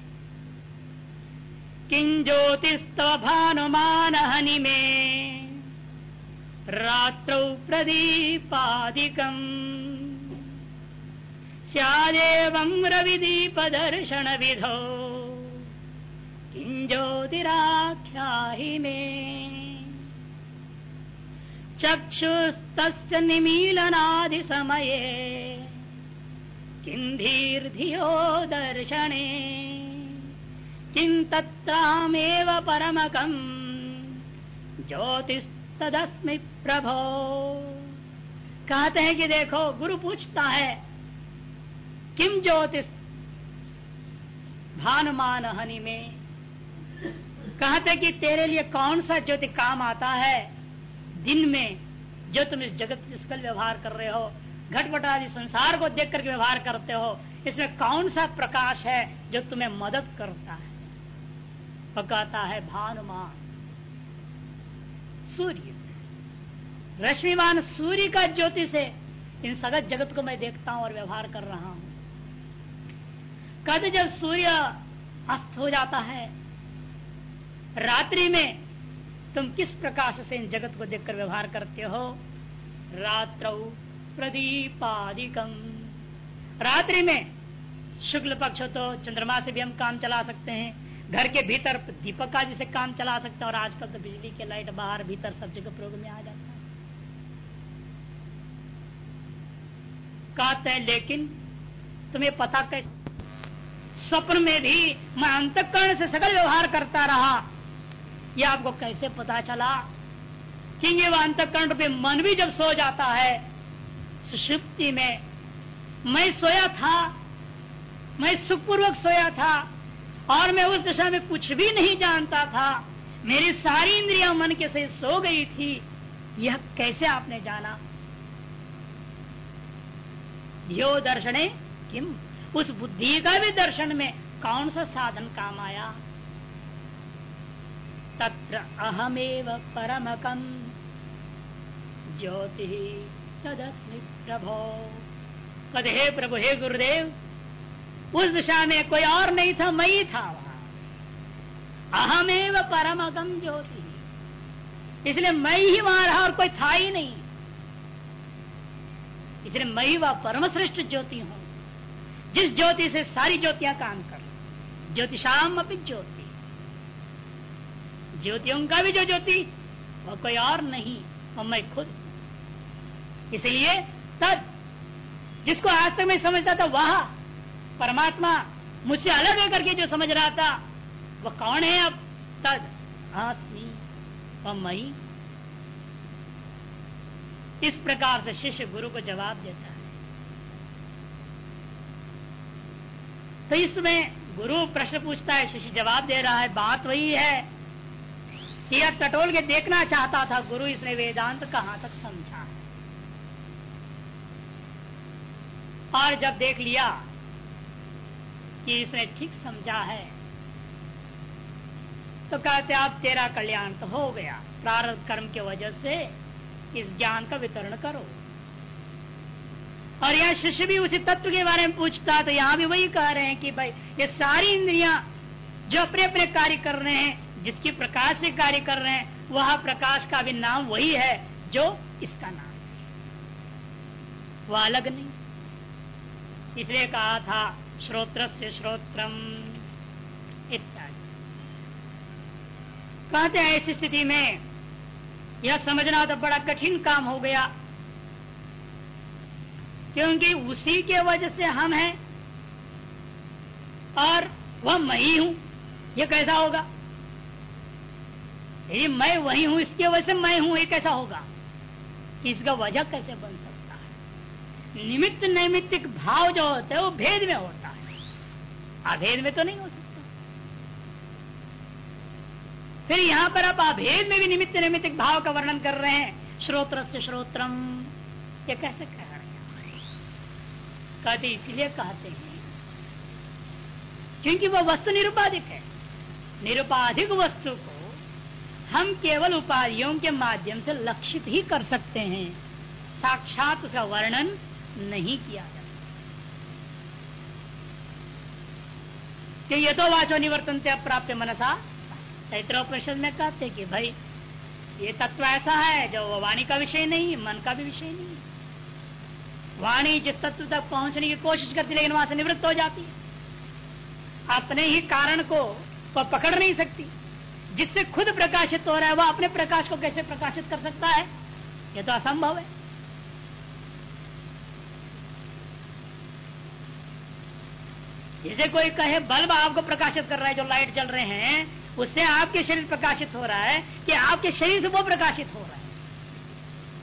किं ज्योतिस्तव भानुमान हनि में रात्रौ प्रदीपादिकम। स्यादेवं दर्शन विधो किं ज्योतिराख्या में। चक्षुस्त निमीलनादि समये किन्धीर्धियो दर्शने किं परमकम्। ज्योतिस्तदस्मि प्रभो। कहते हैं कि देखो, गुरु पूछता है किम ज्योतिष भानुमान हनि में। कहते कि तेरे लिए कौन सा ज्योति काम आता है? दिन में, जो तुम इस जगत जिसकल व्यवहार कर रहे हो घटपट आदि संसार को देख करके व्यवहार करते हो, इसमें कौन सा प्रकाश है जो तुम्हें मदद करता है? वो कहता है, भानुमान, सूर्य। रश्मिमान सूर्य का ज्योति से इन सगत जगत को मैं देखता हूँ और व्यवहार कर रहा हूँ। कद जब सूर्य अस्त हो जाता है, रात्रि में तुम किस प्रकाश से इन जगत को देखकर व्यवहार करते हो? रात्र प्रदीपादिकम। रात्रि में शुक्ल पक्ष तो चंद्रमा से भी हम काम चला सकते हैं। घर के भीतर दीपक आदि से काम चला सकते हैं और आजकल तो बिजली के लाइट बाहर भीतर सब जगह प्रयोग में आ जाता है। कहते हैं, लेकिन तुम्हें पता कैसे? स्वप्न में भी मैं अंतकरण से सकल व्यवहार करता रहा। यह आपको कैसे पता चला? क्योंकि वह अंतकरण पे मन भी जब सो जाता है सुषुप्ति में मैं सोया था, मैं सुखपूर्वक सोया था, और मैं उस दशा में कुछ भी नहीं जानता था। मेरी सारी इंद्रिया मन के से सो गई थी। यह कैसे आपने जाना? धियो दर्शने किम? उस बुद्धि का भी दर्शन में कौन सा साधन काम आया? तत्र अहमेव परमकम। ज्योति तदस्मि प्रभो। कद हे प्रभु, हे गुरुदेव, उस दिशा में कोई और नहीं था मैं ही था वहाँ। अहमेव परमगम ज्योति। इसलिए मैं ही वहाँ रहा और कोई था ही नहीं। इसलिए मैं ही वह परम श्रेष्ठ ज्योति हूँ। जिस ज्योति से सारी ज्योतियाँ काम कर ज्योतिषाम अपनी ज्योति। ज्योतियों का भी जो ज्योति, वह कोई और नहीं, और मैं खुद इसलिए तद, जिसको आज तक मैं समझता था वह परमात्मा मुझसे अलग है करके जो समझ रहा था, वह कौन है अब? तद, आसमी मई इस प्रकार से शिष्य गुरु को जवाब देता है। तो इसमें गुरु प्रश्न पूछता है, शिष्य जवाब दे रहा है, बात वही है कि यह टटोल के देखना चाहता था, गुरु इसने वेदांत कहाँ तक समझा? और जब देख लिया कि इसने ठीक समझा है तो कहते आप तेरा कल्याण तो हो गया। प्रारंभ कर्म के वजह से इस ज्ञान का वितरण करो। और यह शिष्य भी उसी तत्व के बारे में पूछता तो यहाँ भी वही कह रहे हैं कि, भाई, ये सारी इंद्रियाँ जो अपने अपने कार्य कर रहे हैं, जिसकी प्रकाश से कार्य कर रहे हैं, वह प्रकाश का भी नाम वही है जो इसका नाम है। वह अलग नहीं। इसलिए कहा था श्रोत्र से श्रोत्रम, इत्यादि। कहते हैं ऐसी स्थिति में यह समझना तो बड़ा कठिन काम हो गया, क्योंकि उसी के वजह से हम हैं, और वह मैं ही हूँ। यह कैसा होगा? यदि मैं वही हूँ, इसके वजह से मैं हूँ, ये कैसा होगा? इसका वजह कैसे बन सकता निमित्त नैमित्तिक भाव जो होता है, वो भेद में होता है। अभेद में तो नहीं हो सकता। फिर यहाँ पर आप अभेद में भी निमित्त नैमित्तिक भाव का वर्णन कर रहे हैं। श्रोत्र से श्रोत्रम। ये कैसे कह रहे हैं? कहते इसलिए कहते हैं, क्योंकि वह वस्तु निरुपाधिक है। निरुपाधिक वस्तु को हम केवल उपाधियों के माध्यम से लक्षित ही कर सकते हैं। साक्षात उसका वर्णन नहीं किया जा सकता ये तो वाचो निवर्तन से अप्राप्त मनसा। तैत्रोपनिषद में कहते कि भाई, ये तत्व ऐसा है जो वाणी का विषय नहीं, मन का भी विषय नहीं। वाणी जिस तत्व तक पहुँचने की कोशिश करती लेकिन वहाँ से निवृत्त हो जाती है। अपने ही कारण को वह पकड़ नहीं सकती। जिससे खुद प्रकाशित हो रहा है, वह अपने प्रकाश को कैसे प्रकाशित कर सकता है? यह तो असंभव है। जैसे कोई कहे, बल्ब आपको प्रकाशित कर रहा है, जो लाइट जल रहे हैं, उससे आपके शरीर प्रकाशित हो रहा है कि आपके शरीर से वो प्रकाशित हो रहा है।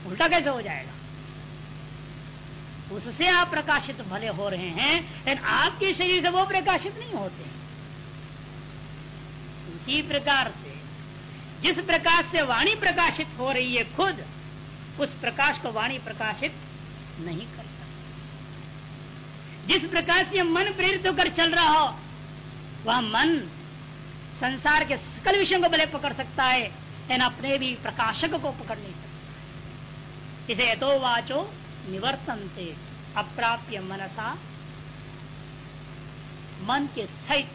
उल्टा कैसे हो जाएगा? उससे आप प्रकाशित भले हो रहे हैं, लेकिन आपके शरीर से वो प्रकाशित नहीं होते। उसी प्रकार से, जिस प्रकाश से वाणी प्रकाशित हो रही है खुद, उस प्रकाश को वाणी प्रकाशित नहीं कर जिस प्रकार से मन प्रेरित होकर चल रहा हो, वह मन संसार के सकल विषयों को भले पकड़ सकता है, लेकिन अपने भी प्रकाशक को पकड़ नहीं सकता। इसे तो वाचो निवर्तन निवर्तनते, अप्राप्य मनसा। मन के सहित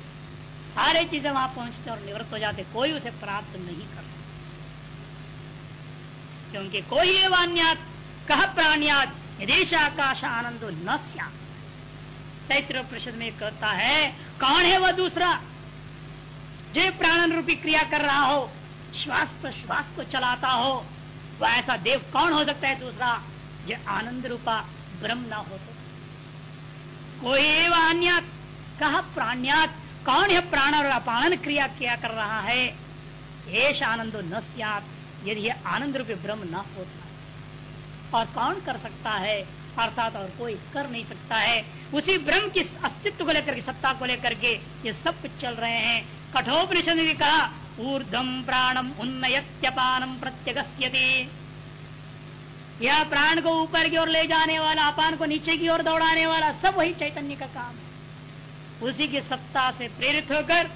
सारे चीज़ें वहाँ पहुँचते और निवृत्त हो जाते, कोई उसे प्राप्त नहीं कर क्योंकि कोई एवान्यात कह प्राणियात, यदेश आकाश आनंद न चैत्र परिषद में कहता है, कौन है वह दूसरा? जो प्राणन रूपी क्रिया कर रहा हो, श्वास पर श्वास को चलाता हो, वह ऐसा देव कौन हो सकता है दूसरा? जो आनंद रूपा ब्रह्म ना हो तो। कोई अन्य कहा प्राण्यात, कौन है प्राण और अपानन क्रिया क्या कर रहा है? ऐश आनंदो न यदि यह आनंद रूपी ब्रह्म न होता। और कौन कर सकता है? अर्थात और कोई कर नहीं सकता है। उसी ब्रह्म की अस्तित्व को लेकर सत्ता को लेकर के ये सब कुछ चल रहे हैं। कठोपनिषद ने कहा ऊर्धम प्राणम उन्नयत्यपानम प्रत्यगस्यति। यह प्राण को ऊपर की ओर ले जाने वाला, अपान को नीचे की ओर दौड़ाने वाला, सब वही चैतन्य का काम है। उसी की सत्ता से प्रेरित होकर,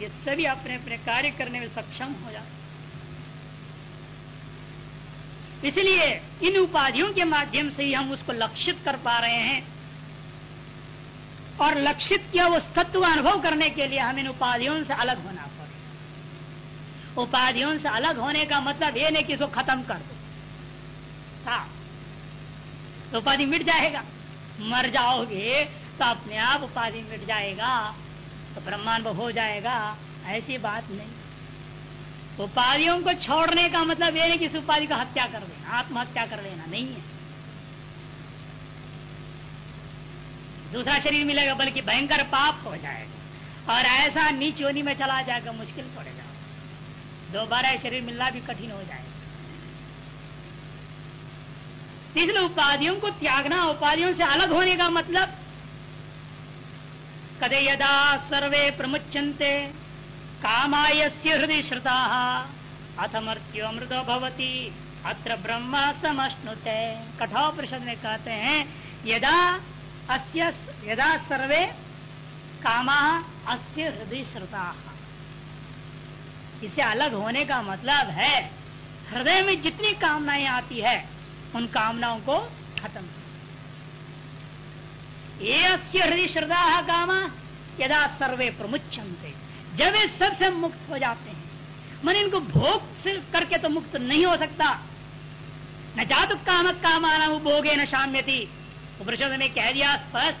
ये सभी अपने अपने कार्य करने में सक्षम हो जाते इसलिए इन उपाधियों के माध्यम से ही हम उसको लक्षित कर पा रहे हैं। और लक्षित किया उस तत्व अनुभव करने के लिए हम इन उपाधियों से अलग होना पड़े। उपाधियों से अलग होने का मतलब ये नहीं कि इसको खत्म कर दो। हाँ उपाधि मिट जाएगा। मर जाओगे तो अपने आप उपाधि मिट जाएगा तो ब्रह्मांड हो जाएगा। ऐसी बात नहीं। उपाधियों को छोड़ने का मतलब ये नहीं कि उपाधि का हत्या कर देना आत्महत्या कर लेना, नहीं है। दूसरा शरीर मिलेगा, बल्कि भयंकर पाप हो जाएगा। और ऐसा नीच योनि में चला जाएगा, मुश्किल पड़ेगा दोबारा शरीर मिलना भी कठिन हो जाएगा। इसलिए उपाधियों को त्यागना, उपाधियों से अलग होने का मतलब कदे यदा सर्वे प्रमुचंते कामायस्य हृदय श्रुता। अथ मृत्यु अमृत भवती। अत्र ब्रह्म समश्नुते। कठोर परिषद में कहते हैं, यदा अस्य यदा सर्वे कामा अस्य हृदय श्रुता। इसे अलग होने का मतलब है, हृदय में जितनी कामनाएँ आती है, उन कामनाओं को खत्म। ये अस्य हृदय श्रद्धा कामा, यदा सर्वे प्रमुचंते जब ये सबसे मुक्त हो जाते हैं, मन इनको भोग से करके तो मुक्त नहीं हो सकता। न जातु काम काम आना भोगे न शाम्यति। उपनिषद ने कह दिया, स्पष्ट।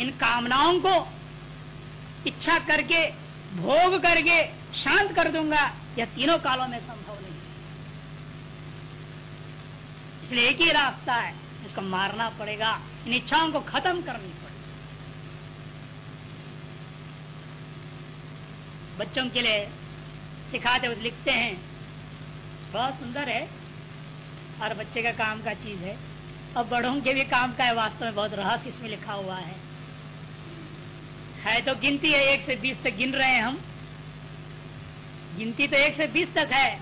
इन कामनाओं को इच्छा करके, भोग करके शांत कर दूँगा, यह तीनों कालों में संभव नहीं। इसलिए एक ही रास्ता है, इसको मारना पड़ेगा, इन इच्छाओं को खत्म करनी। बच्चों के लिए सिखाते हुए लिखते हैं। बहुत सुंदर है। हर बच्चे का काम का चीज़ है। और बड़ों के भी काम का है, वास्तव में बहुत रहस्य इसमें लिखा हुआ है। है तो गिनती है, एक से बीस तक गिन रहे हैं हम। गिनती तो एक से बीस तक है,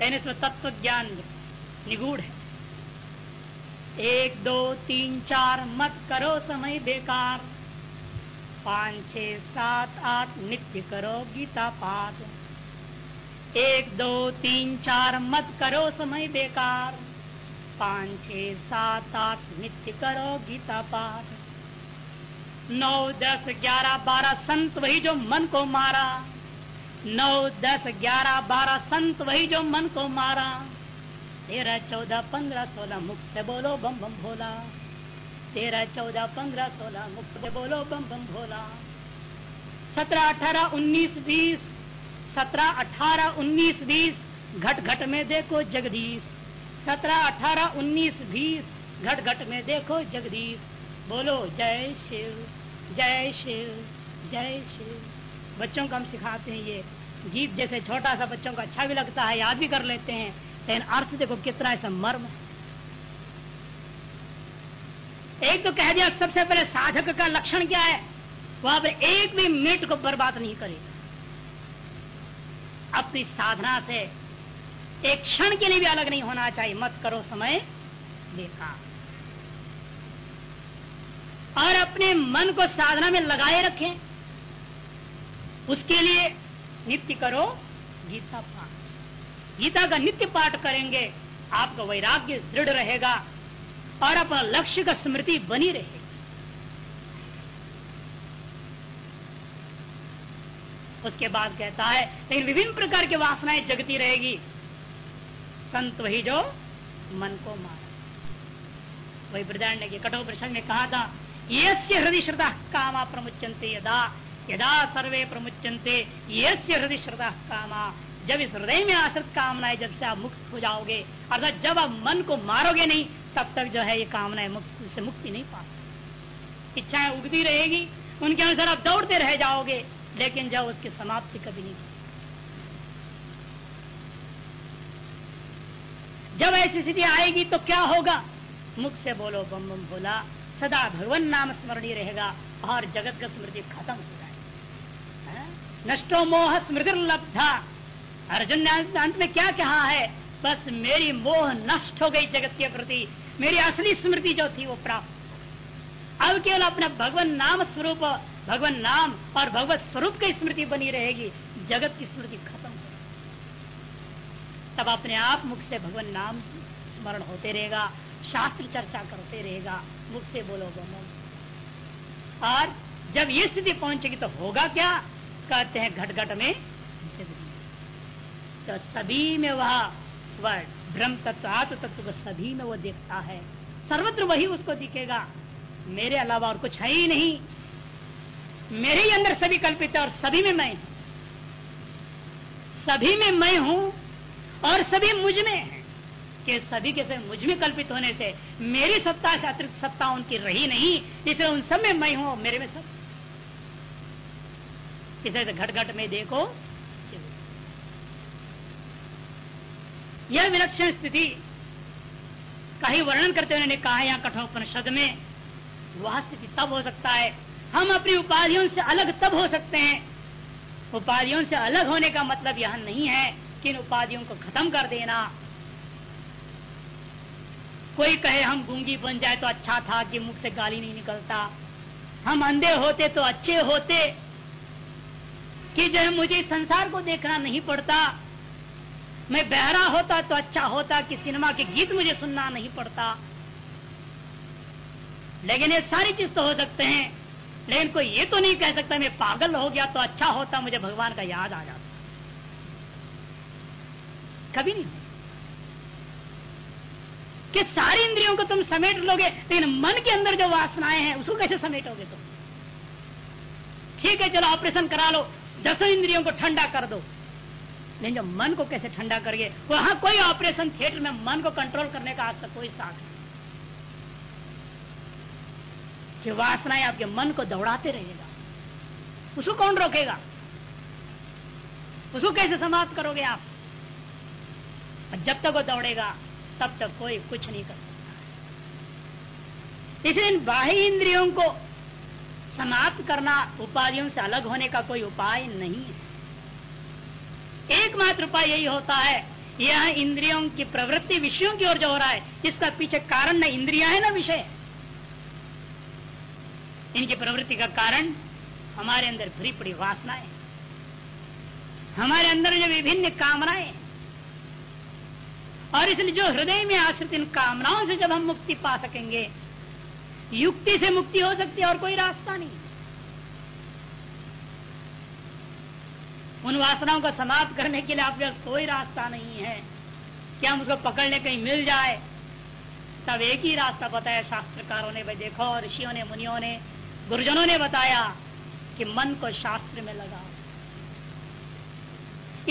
लेकिन इसमें तत्व ज्ञान निगूढ़ है। एक, दो, तीन, चार, मत करो समय बेकार। पाँच, छ, सात, आठ, नित्य करो गीता पाठ। एक, दो, तीन, चार, मत करो समय बेकार। पाँच, छ, सात, आठ, नित्य करो गीता पाठ। नौ, दस, ग्यारह, बारह, संत वही जो मन को मारा। नौ, दस, ग्यारह, बारह, संत वही जो मन को मारा। तेरह, चौदह, पंद्रह, सोलह, मुक्त बोलो, बम बम भोला तेरह चौदह, पंद्रह, सोलह, मुक्त बोलो, बम बम भोला सत्रह, अठारह, उन्नीस, बीस। सत्रह, अठारह, उन्नीस, बीस। घट घट में देखो जगदीश। सत्रह, अठारह, उन्नीस, बीस। घट घट में देखो जगदीश। बोलो, जय शिव जय शिव जय शिव। बच्चों को हम सिखाते हैं ये। गीत जैसे छोटा सा बच्चों को अच्छा भी लगता है, याद भी कर लेते हैं। लेकिन अर्थ देखो कितना ऐसा मर्म है। एक तो कह दिया, सबसे पहले साधक का लक्षण क्या है? वह पर एक भी मिनट को बर्बाद नहीं करेगा अपनी साधना से एक क्षण के लिए भी अलग नहीं होना चाहिए। मत करो समय देखा। और अपने मन को साधना में लगाए रखें। उसके लिए नित्य करो गीता पाठ। गीता का नित्य पाठ करेंगे, आपका वैराग्य दृढ़ रहेगा। और अपना लक्ष्य का स्मृति बनी रहेगी उसके बाद कहता है, लेकिन विभिन्न प्रकार की वासनाएँ जगती रहेगी। संत वही जो मन को मार। वही प्रधान के कठोर प्रसंग में कहा था ये हृदय श्रद्धा कामा प्रमुचंते यदा यदा सर्वे प्रमुचंते ये हृदय श्रद्धा कामा। जब इस हृदय में आश्रित कामनाएँ जब से आप मुक्त हो जाओगे, अर्थात जब आप मन को मारोगे नहीं तब तक जो है ये मुक्त से मुक्ति नहीं पा इच्छाएँ उगती रहेगी, उनके अनुसार आप दौड़ते रह जाओगे, लेकिन जब उसकी समाप्ति कभी नहीं जब ऐसी स्थिति आएगी तो क्या होगा? मुख से बोलो बम बम बोला सदा भगवान नाम स्मरणीय रहेगा, और जगत का स्मृति खत्म हो जाए नष्टो मोह स्मृति लब्धा अर्जुन ने अंत में क्या कहा है? बस मेरी मोह नष्ट हो गई जगत के प्रति। मेरी असली स्मृति जो थी वो प्राप्त। अब केवल अपना भगवान नाम स्वरूप, भगवान नाम और भगवत स्वरूप की स्मृति बनी रहेगी, जगत की स्मृति खत्म तब अपने आप मुख से भगवान नाम स्मरण होते रहेगा, शास्त्र चर्चा करते रहेगा, मुख से बोलो बोलो और जब ये स्थिति पहुंचेगी तो होगा क्या? कहते हैं घट घट में तो सभी में वह वह ब्रह्म तत्व, आत्म तत्व को सभी में वो देखता है। सर्वत्र वही उसको दिखेगा। मेरे अलावा और कुछ है ही नहीं। मेरे ही अंदर सभी कल्पित है और सभी में मैं हूँ। सभी में मैं हूँ और सभी मुझमें है। कि सभी के सब मुझमें कल्पित होने से मेरी सत्ता से अतिरिक्त सत्ता उनकी रही नहीं इसलिए उन सब में मैं हूँ मेरे में सब। इसे घट घट में देखो। यह विलक्षण स्थिति का ही वर्णन करते हुए कहा यहाँ कठोपनिषद में, वह स्थिति तब हो सकता है, हम अपनी उपाधियों से अलग तब हो सकते हैं। उपाधियों से अलग होने का मतलब यह नहीं है कि इन उपाधियों को खत्म कर देना। कोई कहे, हम गूँगी बन जाए तो अच्छा था कि मुख से गाली नहीं निकलता। हम अंधे होते तो अच्छे होते कि जो मुझे संसार को देखना नहीं पड़ता। मैं बहरा होता तो अच्छा होता कि सिनेमा के गीत मुझे सुनना नहीं पड़ता। लेकिन ये सारी चीज़ तो हो सकते हैं, लेकिन कोई ये तो नहीं कह सकता मैं पागल हो गया तो अच्छा होता, मुझे भगवान का याद आ जाता। कभी नहीं कि सारी इंद्रियों को तुम समेट लोगे, लेकिन मन के अंदर जो वासनाएँ हैं, उसको कैसे समेटोगे तुम? ठीक है, चलो ऑपरेशन करा लो, दसों इंद्रियों को ठंडा कर दो। लेकिन जो मन को कैसे ठंडा करेंगे? वहाँ कोई ऑपरेशन थिएटर में मन को कंट्रोल करने का आज तक कोई साथ नहीं। कि वासनाएँ आपके मन को दौड़ाते रहेगा। उसको कौन रोकेगा? उसको कैसे समाप्त करोगे आप? जब तक वो दौड़ेगा, तब तक कोई कुछ नहीं कर सकता। इसलिए इन बाह्य इंद्रियों को समाप्त करना उपाधियों से अलग होने का कोई उपाय नहीं है। एकमात्र उपाय यही होता है। यह इंद्रियों की प्रवृत्ति विषयों की ओर जो हो रहा है इसका पीछे कारण न इंद्रिया है, ना विषय इनकी प्रवृत्ति का कारण हमारे अंदर भरी पड़ी वासनाएँ हमारे अंदर जो विभिन्न कामनाएँ और इसलिए जो हृदय में आश्रित इन कामनाओं से जब हम मुक्ति पा सकेंगे, युक्ति से मुक्ति हो सकती है और कोई रास्ता नहीं। उन वासनाओं को समाप्त करने के लिए आपके कोई रास्ता नहीं है, क्या हम उसको पकड़ने कहीं मिल जाए? तब एक ही रास्ता बताया शास्त्रकारों ने, भाई देखो, ऋषियों ने, मुनियों ने, गुरुजनों ने बताया कि मन को शास्त्र में लगाओ।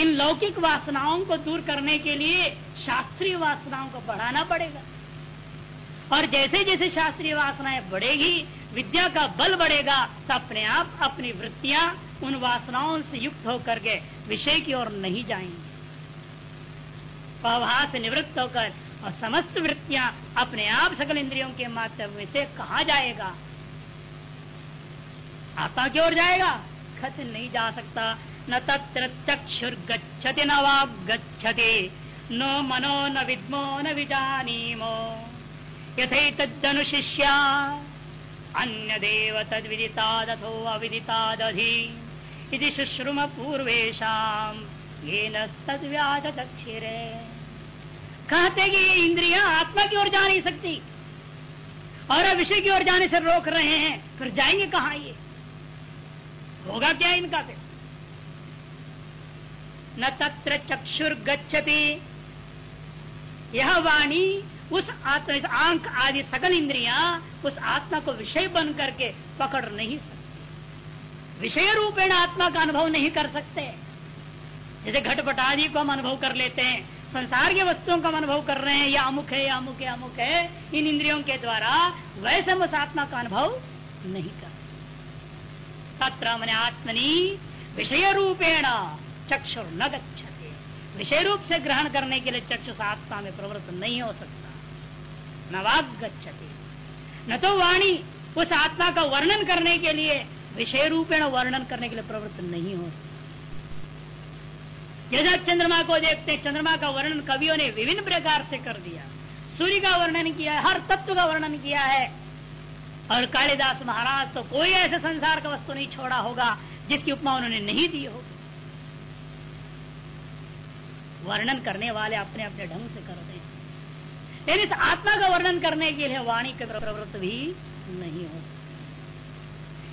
इन लौकिक वासनाओं को दूर करने के लिए शास्त्रीय वासनाओं को बढ़ाना पड़ेगा। और जैसे जैसे शास्त्रीय वासनाएँ बढ़ेगी विद्या का बल बढ़ेगा तो अपने आप अपनी वृत्तियाँ उन वासनाओं से युक्त होकर के विषय की ओर नहीं जाएँगे। वहाँ से निवृत्त होकर और समस्त वृत्तियाँ अपने आप सकल इंद्रियों के माध्यम से कहा जाएगा? आत्मा की ओर जाएगा? खत नहीं जा सकता। न तत्र चक्षुर गच्छति न वाग गच्छति न मनो न विद्मो न विजानीमो। यथे तदनुशिष्या अन्य देव तद विदितादथो अविदितादधि। इति शुश्रुम पूर्वेशम ये नद दक्षिरे कहते कि इंद्रिया आत्मा की ओर जा नहीं सकती। और विषय की ओर जाने से रोक रहे हैं, फिर जाएँगे कहा ये? होगा क्या इनका फिर? न तत्र चक्षुर गच्छति यह वाणी उस आत्मा, इस आँख, आदि सकल इंद्रिया उस आत्मा को विषय बन करके पकड़ नहीं सकते। विषय रूपेण आत्मा का अनुभव नहीं कर सकते। जैसे घटपट आदि को हम अनुभव कर लेते हैं, संसार के वस्तुओं का अनुभव कर रहे हैं, या अमुख है, या अमुख है, अमुक है, इन इंद्रियों के द्वारा वैसे हम उस आत्मा का अनुभव नहीं कर तत्र मन आत्मनि विषय रूपेण चक्षुर न गच्छते। विषय रूप से ग्रहण करने के लिए चक्षु आत्मा में प्रवृत्त नहीं हो सकता। न वाग गच्छते। न तो वाणी उस आत्मा का वर्णन करने के लिए, विषय रूपेण वर्णन करने के लिए प्रवृत्त नहीं हो। सकता यदि चंद्रमा को देखते चंद्रमा का वर्णन कवियों ने विभिन्न प्रकार से कर दिया। सूर्य का वर्णन किया है, हर तत्व का वर्णन किया है। और कालिदास महाराज तो कोई ऐसे संसार का वस्तु नहीं छोड़ा होगा, जिसकी उपमा उन्होंने नहीं दी हो वर्णन करने वाले अपने अपने ढंग से करते लेकिन इस आत्मा का वर्णन करने के लिए वाणी के प्रवृत्त भी नहीं हो।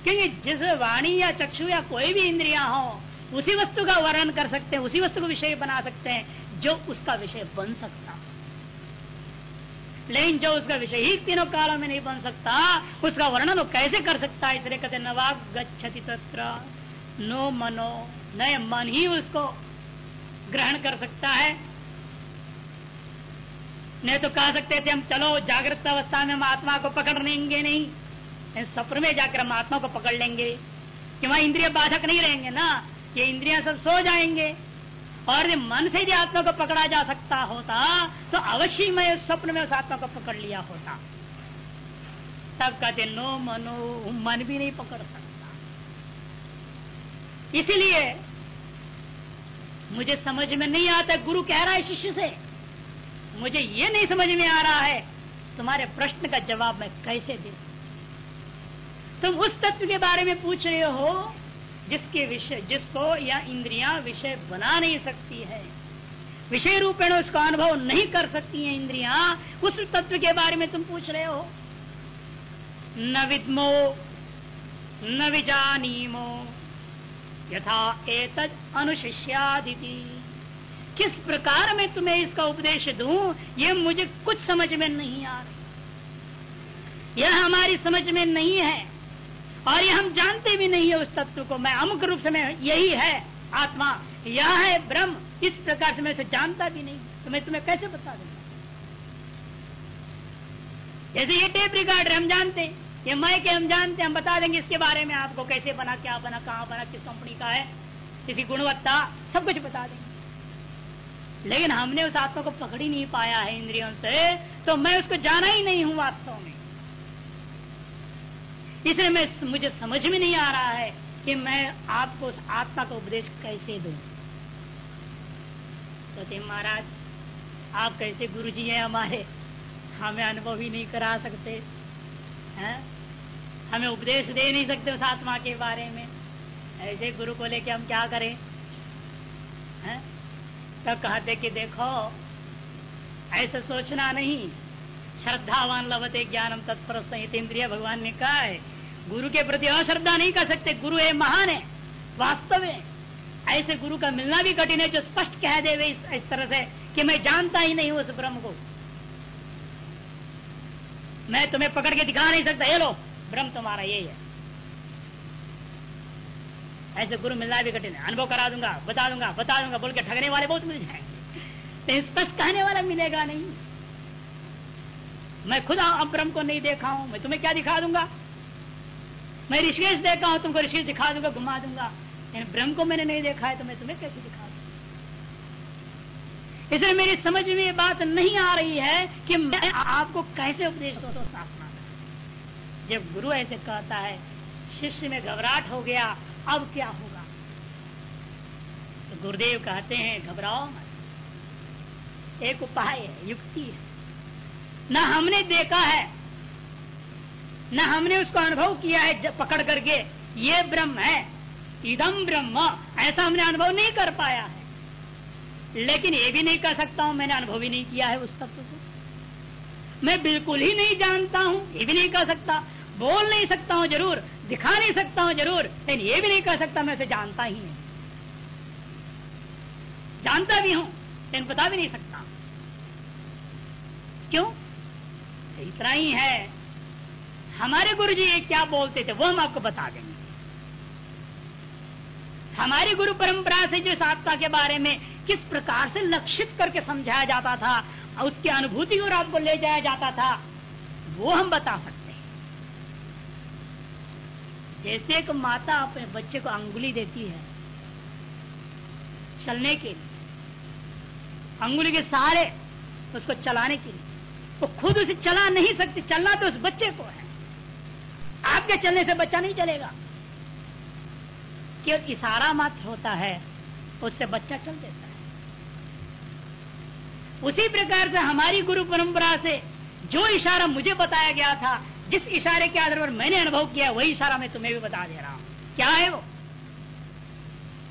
क्योंकि जिस वाणी या चक्षु या कोई भी इंद्रिया हो, उसी वस्तु का वर्णन कर सकते हैं, उसी वस्तु को विषय बना सकते हैं, जो उसका विषय बन सकता। लेकिन जो उसका विषय ही तीनों कालों में नहीं बन सकता, उसका वर्णन वो कैसे कर सकता है? इसलिए कहते नवाब गच्छति तत्र, नो मनो नए मन ही उसको ग्रहण कर सकता है। नहीं तो कह सकते थे हम चलो, जागृत अवस्था में हम आत्मा को पकड़ लेंगे नहीं। सपन में जाकर हम आत्मा को पकड़ लेंगे। कि वहाँ इंद्रिय बाधक नहीं रहेंगे ना, ये इंद्रियाँ सब सो जाएँगे। और मन से यदि आत्मा को पकड़ा जा सकता होता तो अवश्य मैं स्वप्न में उस आत्मा को पकड़ लिया होता। तब कहते, नो मनो, मन भी नहीं पकड़ सकता। इसलिए मुझे समझ में नहीं आता, गुरु कह रहा है शिष्य से मुझे ये नहीं समझ में आ रहा है तुम्हारे प्रश्न का जवाब मैं कैसे दे? तुम उस तत्व के बारे में पूछ रहे हो जिसके विषय, जिसको या इंद्रियाँ विषय बना नहीं सकती है। विषय रूपेण उसका अनुभव नहीं कर सकती है इंद्रियाँ। उस तत्व के बारे में तुम पूछ रहे हो। न विद्मो, न विजानीमो, यथा एतद अनुशिष्यादिति। किस प्रकार मैं तुम्हें इसका उपदेश दूँ, ये मुझे कुछ समझ में नहीं आ रही। यह हमारी समझ में नहीं है, और ये हम जानते भी नहीं है उस तत्व को। मैं अमुक रूप से मैं यही है, आत्मा। यह है ब्रह्म। इस प्रकार से मैं इसे जानता भी नहीं तो मैं तुम्हें कैसे बता दूँगा जैसे ये टेप रिकॉर्डर हम जानते, ये माइक हम जानते, हम बता देंगे इसके बारे में आपको, कैसे बना, क्या बना, कहाँ बना, किस कंपनी का है, किसी गुणवत्ता, सब कुछ बता देंगे। लेकिन हमने उस आत्मा को पकड़ ही नहीं पाया है इंद्रियों से तो मैं उसको जाना ही नहीं हूँ वास्तव में। इसलिए मैं मुझे समझ में नहीं आ रहा है कि मैं आपको उस आत्मा का उपदेश कैसे दू। तो महाराज, आप कैसे गुरु जी हैं हमारे? हमें अनुभव ही नहीं करा सकते, हैं? हमें उपदेश दे नहीं सकते उस आत्मा के बारे में। ऐसे गुरु को लेके हम क्या करें? हैं? तब कहते कि देखो ऐसे सोचना नहीं। श्रद्धावान लवते ज्ञानम तत्पर संहित इंद्रिय भगवान ने कहा है गुरु के प्रति अश्रद्धा नहीं कर सकते। गुरु है महान है वास्तव है। ऐसे गुरु का मिलना भी कठिन है जो स्पष्ट कह दे इस, इस तरह से कि मैं जानता ही नहीं उस ब्रह्म को। मैं तुम्हें पकड़ के दिखा नहीं सकता। ये लो ब्रह्म तुम्हारा यही है। ऐसे गुरु मिलना भी कठिन है। अनुभव करा दूँगा, बता दूँगा बता दूँगा, बोल के ठगने वाले बहुत मिल जाएँगे। स्पष्ट कहने वाला मिलेगा नहीं। मैं खुद ब्रह्म को नहीं देखा हूँ, मैं तुम्हें क्या दिखा दूँगा? मैं ऋषिकेश देखा हूँ, तुमको ऋषिकेश दिखा दूँगा, घुमा दूँगा। लेकिन ब्रह्म को मैंने नहीं देखा है तो मैं तुम्हें कैसे दिखा दूँगा इसलिए मेरी समझ में ये बात नहीं आ रही है कि मैं आपको कैसे उपदेश दो तो साधना जब गुरु ऐसे कहता है, शिष्य में घबराहट हो गया अब क्या होगा? तो गुरुदेव कहते हैं, घबराओ मत। एक उपाय है, युक्ति है। न हमने देखा है, न हमने उसको अनुभव किया है पकड़ करके, ये ब्रह्म है। इदम ब्रह्म, ऐसा हमने अनुभव नहीं कर पाया है। लेकिन ये भी नहीं कर सकता हूँ, मैंने अनुभव ही नहीं किया है उस तत्व को। मैं बिल्कुल ही नहीं जानता हूँ, ये भी नहीं कर सकता। बोल नहीं सकता हूँ ज़रूर दिखा नहीं सकता हूँ ज़रूर, लेकिन ये भी नहीं कह सकता मैं उसे जानता ही नहीं। जानता भी हूँ, लेकिन बता भी नहीं सकता। क्यों? इतना ही है। हमारे गुरु जी ये क्या बोलते थे, वो हम आपको बता देंगे। हमारी गुरु परंपरा से जो आत्मा के बारे में किस प्रकार से लक्षित करके समझाया जाता था, उसकी अनुभूति और आपको ले जाया जाता था, वो हम बता सकते हैं। जैसे एक माता अपने बच्चे को अंगुली देती है, चलने के लिए, अंगुली के सहारे उसको चलाने के लिए, वो खुद उसे चला नहीं सकती, चलना तो उस बच्चे को है। आपके चलने से बच्चा नहीं चलेगा। केवल इशारा मात्र होता है, उससे बच्चा चल देता है। उसी प्रकार से हमारी गुरु परंपरा से जो इशारा मुझे बताया गया था जिस इशारे के आधार पर मैंने अनुभव किया वही इशारा मैं तुम्हें भी बता दे रहा हूँ। क्या है वो?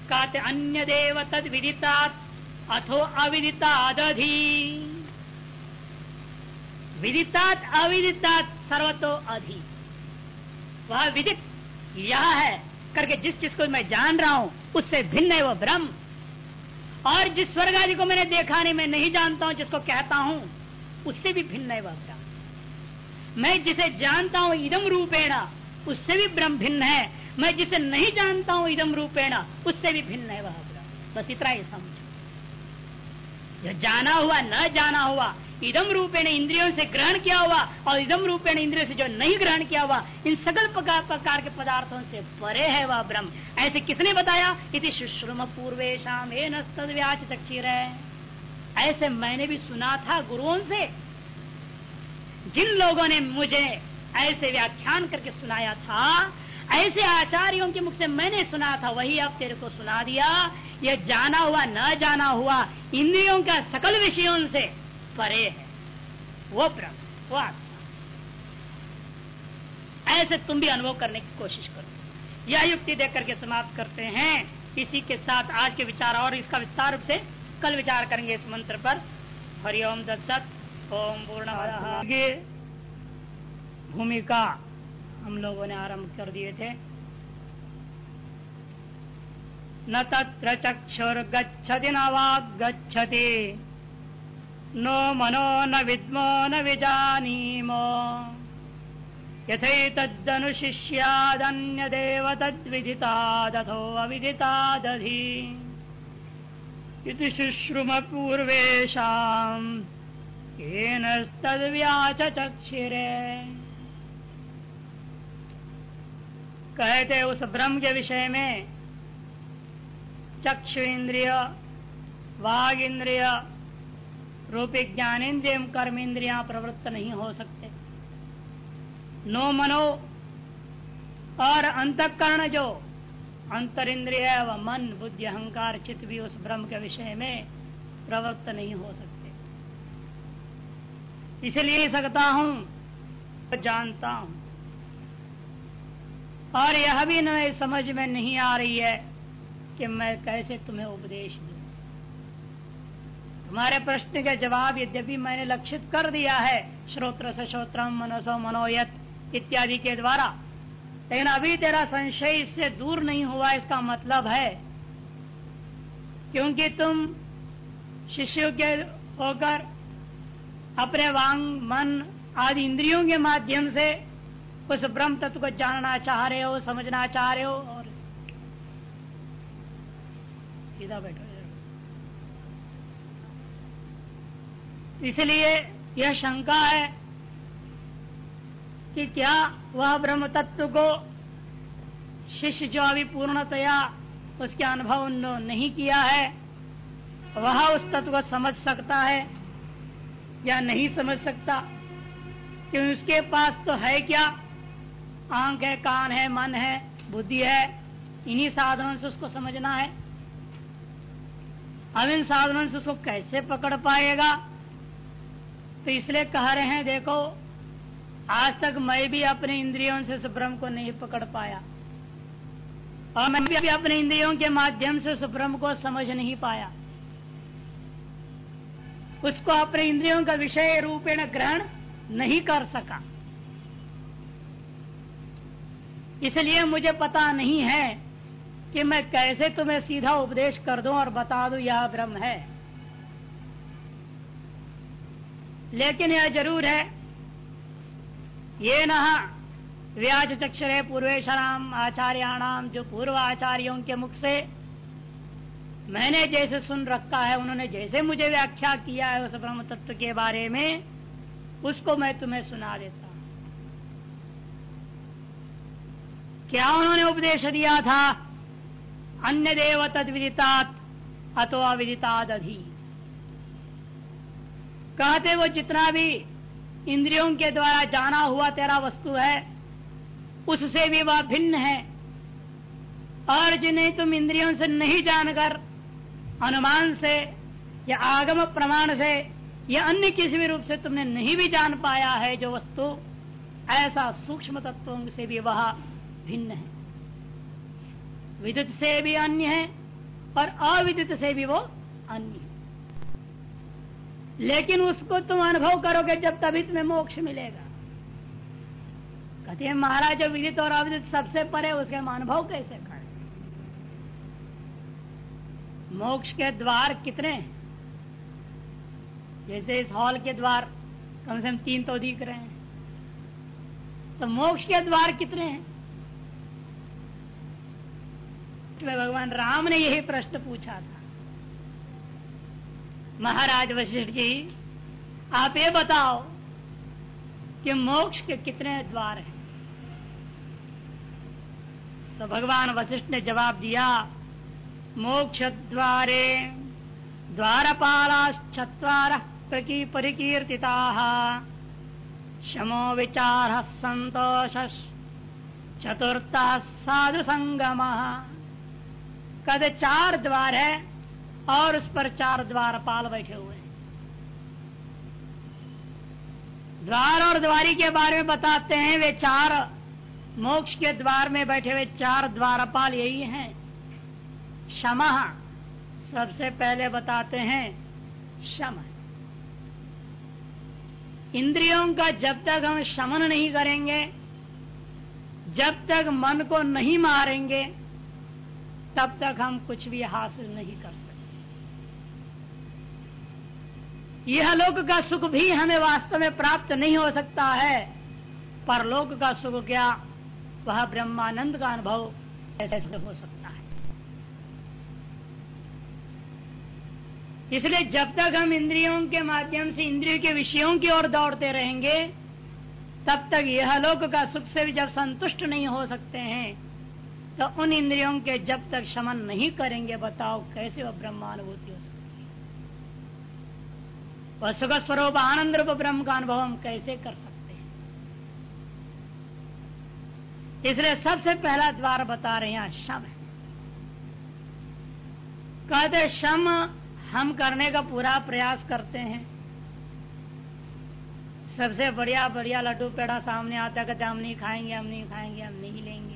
कहते अन्य देव तद विदिता अथो अविदिता दधी विदितात, अविदितात, सर्वतो अधि। वह विदित यह है करके जिस चीज़ को मैं जान रहा हूँ, उससे भिन्न है वह ब्रह्म। और जिस स्वर्ग आदि को मैंने देखा नहीं, मैं नहीं जानता हूँ, जिसको कहता हूँ, उससे भी भिन्न है वह मैं जिसे जानता हूँ इदम रूपेण, उससे भी ब्रह्म भिन्न है। मैं जिसे नहीं जानता हूँ इदम रूपेण, उससे भी भिन्न है वह ब्रह्म। बस इतना ही समझो। जाना हुआ, न जाना हुआ इदम रूपेण इंद्रियों से ग्रहण किया हुआ और इदम रूपेण इंद्रियों से जो नहीं ग्रहण किया हुआ, इन सकल प्रकार के पदार्थों से परे है वह ब्रह्म। ऐसे किसने बताया? इति शुश्रुम पूर्वेशा व्याच चक्षिर ऐसे मैंने भी सुना था गुरुओं से जिन लोगों ने मुझे ऐसे व्याख्यान करके सुनाया था, ऐसे आचार्यों के मुख से मैंने सुना था, वही अब तेरे को सुना दिया। यह जाना हुआ, न जाना हुआ, इंद्रियों का सकल विषयों से परे है। वो ब्रह्म, वो आत्मा। ऐसे तुम भी अनुभव करने की कोशिश करो। यह युक्ति देख करके समाप्त करते हैं। इसी के साथ आज के विचार और इसका विस्तार रूप से कल विचार करेंगे इस मंत्र पर। हरिओम दत्त ओम पूर्ण भूमिका हम लोगों ने आरंभ कर दिए थे। न तत्र चक्षुर्गछति न वाग गच्छति नो मनो न विद्मो न विजानीमो। यथैतदनुशिष्यादन्यदेव तद्विदितादथो अविदितादधि। इति शुश्रुमपूर्वेषाम्। तद्व्याचक्षिरे कहते उस ब्रह्म के विषय में चक्षु इंद्रिय वाग इंद्रिय रूपी ज्ञान इंद्रिय कर्म इंद्रिया प्रवृत्त नहीं हो सकते। नो मनो और अंतकरण जो अंतर इंद्रिय व मन, बुद्धि, अहंकार, चित्त भी उस ब्रह्म के विषय में प्रवृत्त नहीं हो सकते। इसलिए सकता हूँ, जानता हूँ। और यह भी न समझ में नहीं आ रही है कि मैं कैसे तुम्हें उपदेश दू। तुम्हारे प्रश्न का जवाब यद्यपि मैंने लक्षित कर दिया है, श्रोत्र से श्रोत्रम मनसो मनोयत इत्यादि के द्वारा, लेकिन अभी तेरा संशय इससे दूर नहीं हुआ, इसका मतलब है, क्योंकि तुम शिष्य के होकर अपने वांग, मन आदि इंद्रियों के माध्यम से उस ब्रह्म तत्व को जानना चाह रहे हो, समझना चाह रहे हो और सीधा बैठो। इसलिए यह शंका है कि क्या वह ब्रह्म तत्व को शिष्य जो अभी पूर्णतया उसके अनुभव नहीं किया है, वह उस तत्व को समझ सकता है? या नहीं समझ सकता? क्योंकि उसके पास तो है क्या? आँख है, कान है, मन है, बुद्धि है, इन्हीं साधनों से उसको समझना है। अब इन साधनों से उसको कैसे पकड़ पाएगा? तो इसलिए कह रहे हैं, देखो, आज तक मैं भी अपने इंद्रियों से ब्रह्म को नहीं पकड़ पाया। और मैं भी अपने इंद्रियों के माध्यम से ब्रह्म को समझ नहीं पाया। उसको अपने इंद्रियों का विषय रूपेण ग्रहण नहीं कर सका। इसलिए मुझे पता नहीं है कि मैं कैसे तुम्हें सीधा उपदेश कर दूँ और बता दूँ यह ब्रह्म है। लेकिन यह ज़रूर है। ये न व्याज चक्षरे पूर्वेशराम आचार्याणाम जो पूर्व आचार्यों के मुख से मैंने जैसे सुन रखा है, उन्होंने जैसे मुझे व्याख्या किया है उस ब्रह्म तत्व के बारे में, उसको मैं तुम्हें सुना देता क्या उन्होंने उपदेश दिया था? अन्य देव तद विदितात, अतो अविदिताद अधि। कहते वो जितना भी इंद्रियों के द्वारा जाना हुआ तेरा वस्तु है, उससे भी वह भिन्न है। और जिन्हें तुम इंद्रियों से नहीं जानकर अनुमान से, या आगम प्रमाण से, या अन्य किसी भी रूप से तुमने नहीं भी जान पाया है जो वस्तु, ऐसा सूक्ष्म तत्वों से भी वह भिन्न है। विद्युत से भी अन्य है और अविद्युत से भी वो अन्य है। लेकिन उसको तुम अनुभव करोगे जब तभी तुम्हें मोक्ष मिलेगा। कहते हैं, महाराज विदित और अविदित सबसे परे, उसके अनुभव कैसे कर? मोक्ष के द्वार कितने जैसे इस हॉल के द्वार कम से कम तीन तो दिख रहे हैं। तो मोक्ष के द्वार कितने हैं? भगवान राम ने यही प्रश्न पूछा था। महाराज वशिष्ठ जी, आप ये बताओ कि मोक्ष के कितने द्वार हैं? तो भगवान वशिष्ठ ने जवाब दिया मोक्ष द्वारे द्वारपालाश्चत्वार प्रकी परिकीर्तिता शमो विचार संतोष चतुर्था साधु संगम कद चार द्वार है और उस पर चार द्वार पाल बैठे हुए हैं। द्वार और द्वारी के बारे में बताते हैं, वे चार मोक्ष के द्वार में बैठे हुए चार द्वारपाल यही हैं। क्षमा। सबसे पहले बताते हैं शम इंद्रियों का जब तक हम शमन नहीं करेंगे, जब तक मन को नहीं मारेंगे, तब तक हम कुछ भी हासिल नहीं कर सकते। यह लोक का सुख भी हमें वास्तव में प्राप्त नहीं हो सकता है। पर लोक का सुख क्या? वह ब्रह्मानंद का अनुभव ऐसे हो सकता है इसलिए जब तक हम इंद्रियों के माध्यम से इंद्रियों के विषयों की ओर दौड़ते रहेंगे, तब तक यह लोक का सुख से भी जब संतुष्ट नहीं हो सकते हैं तो उन इंद्रियों के जब तक शमन नहीं करेंगे, बताओ कैसे वह ब्रह्मानुभूति हो सकती वह सुख स्वरूप आनंद रूप ब्रह्म का अनुभव हम कैसे कर सकते हैं? इसलिए सबसे पहला द्वार बता रहे हैं, शम है। कहते शम हम करने का पूरा प्रयास करते हैं। सबसे बढ़िया बढ़िया लड्डू पेड़ा सामने आता है कहते हम नहीं खाएँगे, हम नहीं खाएँगे, हम नहीं लेंगे।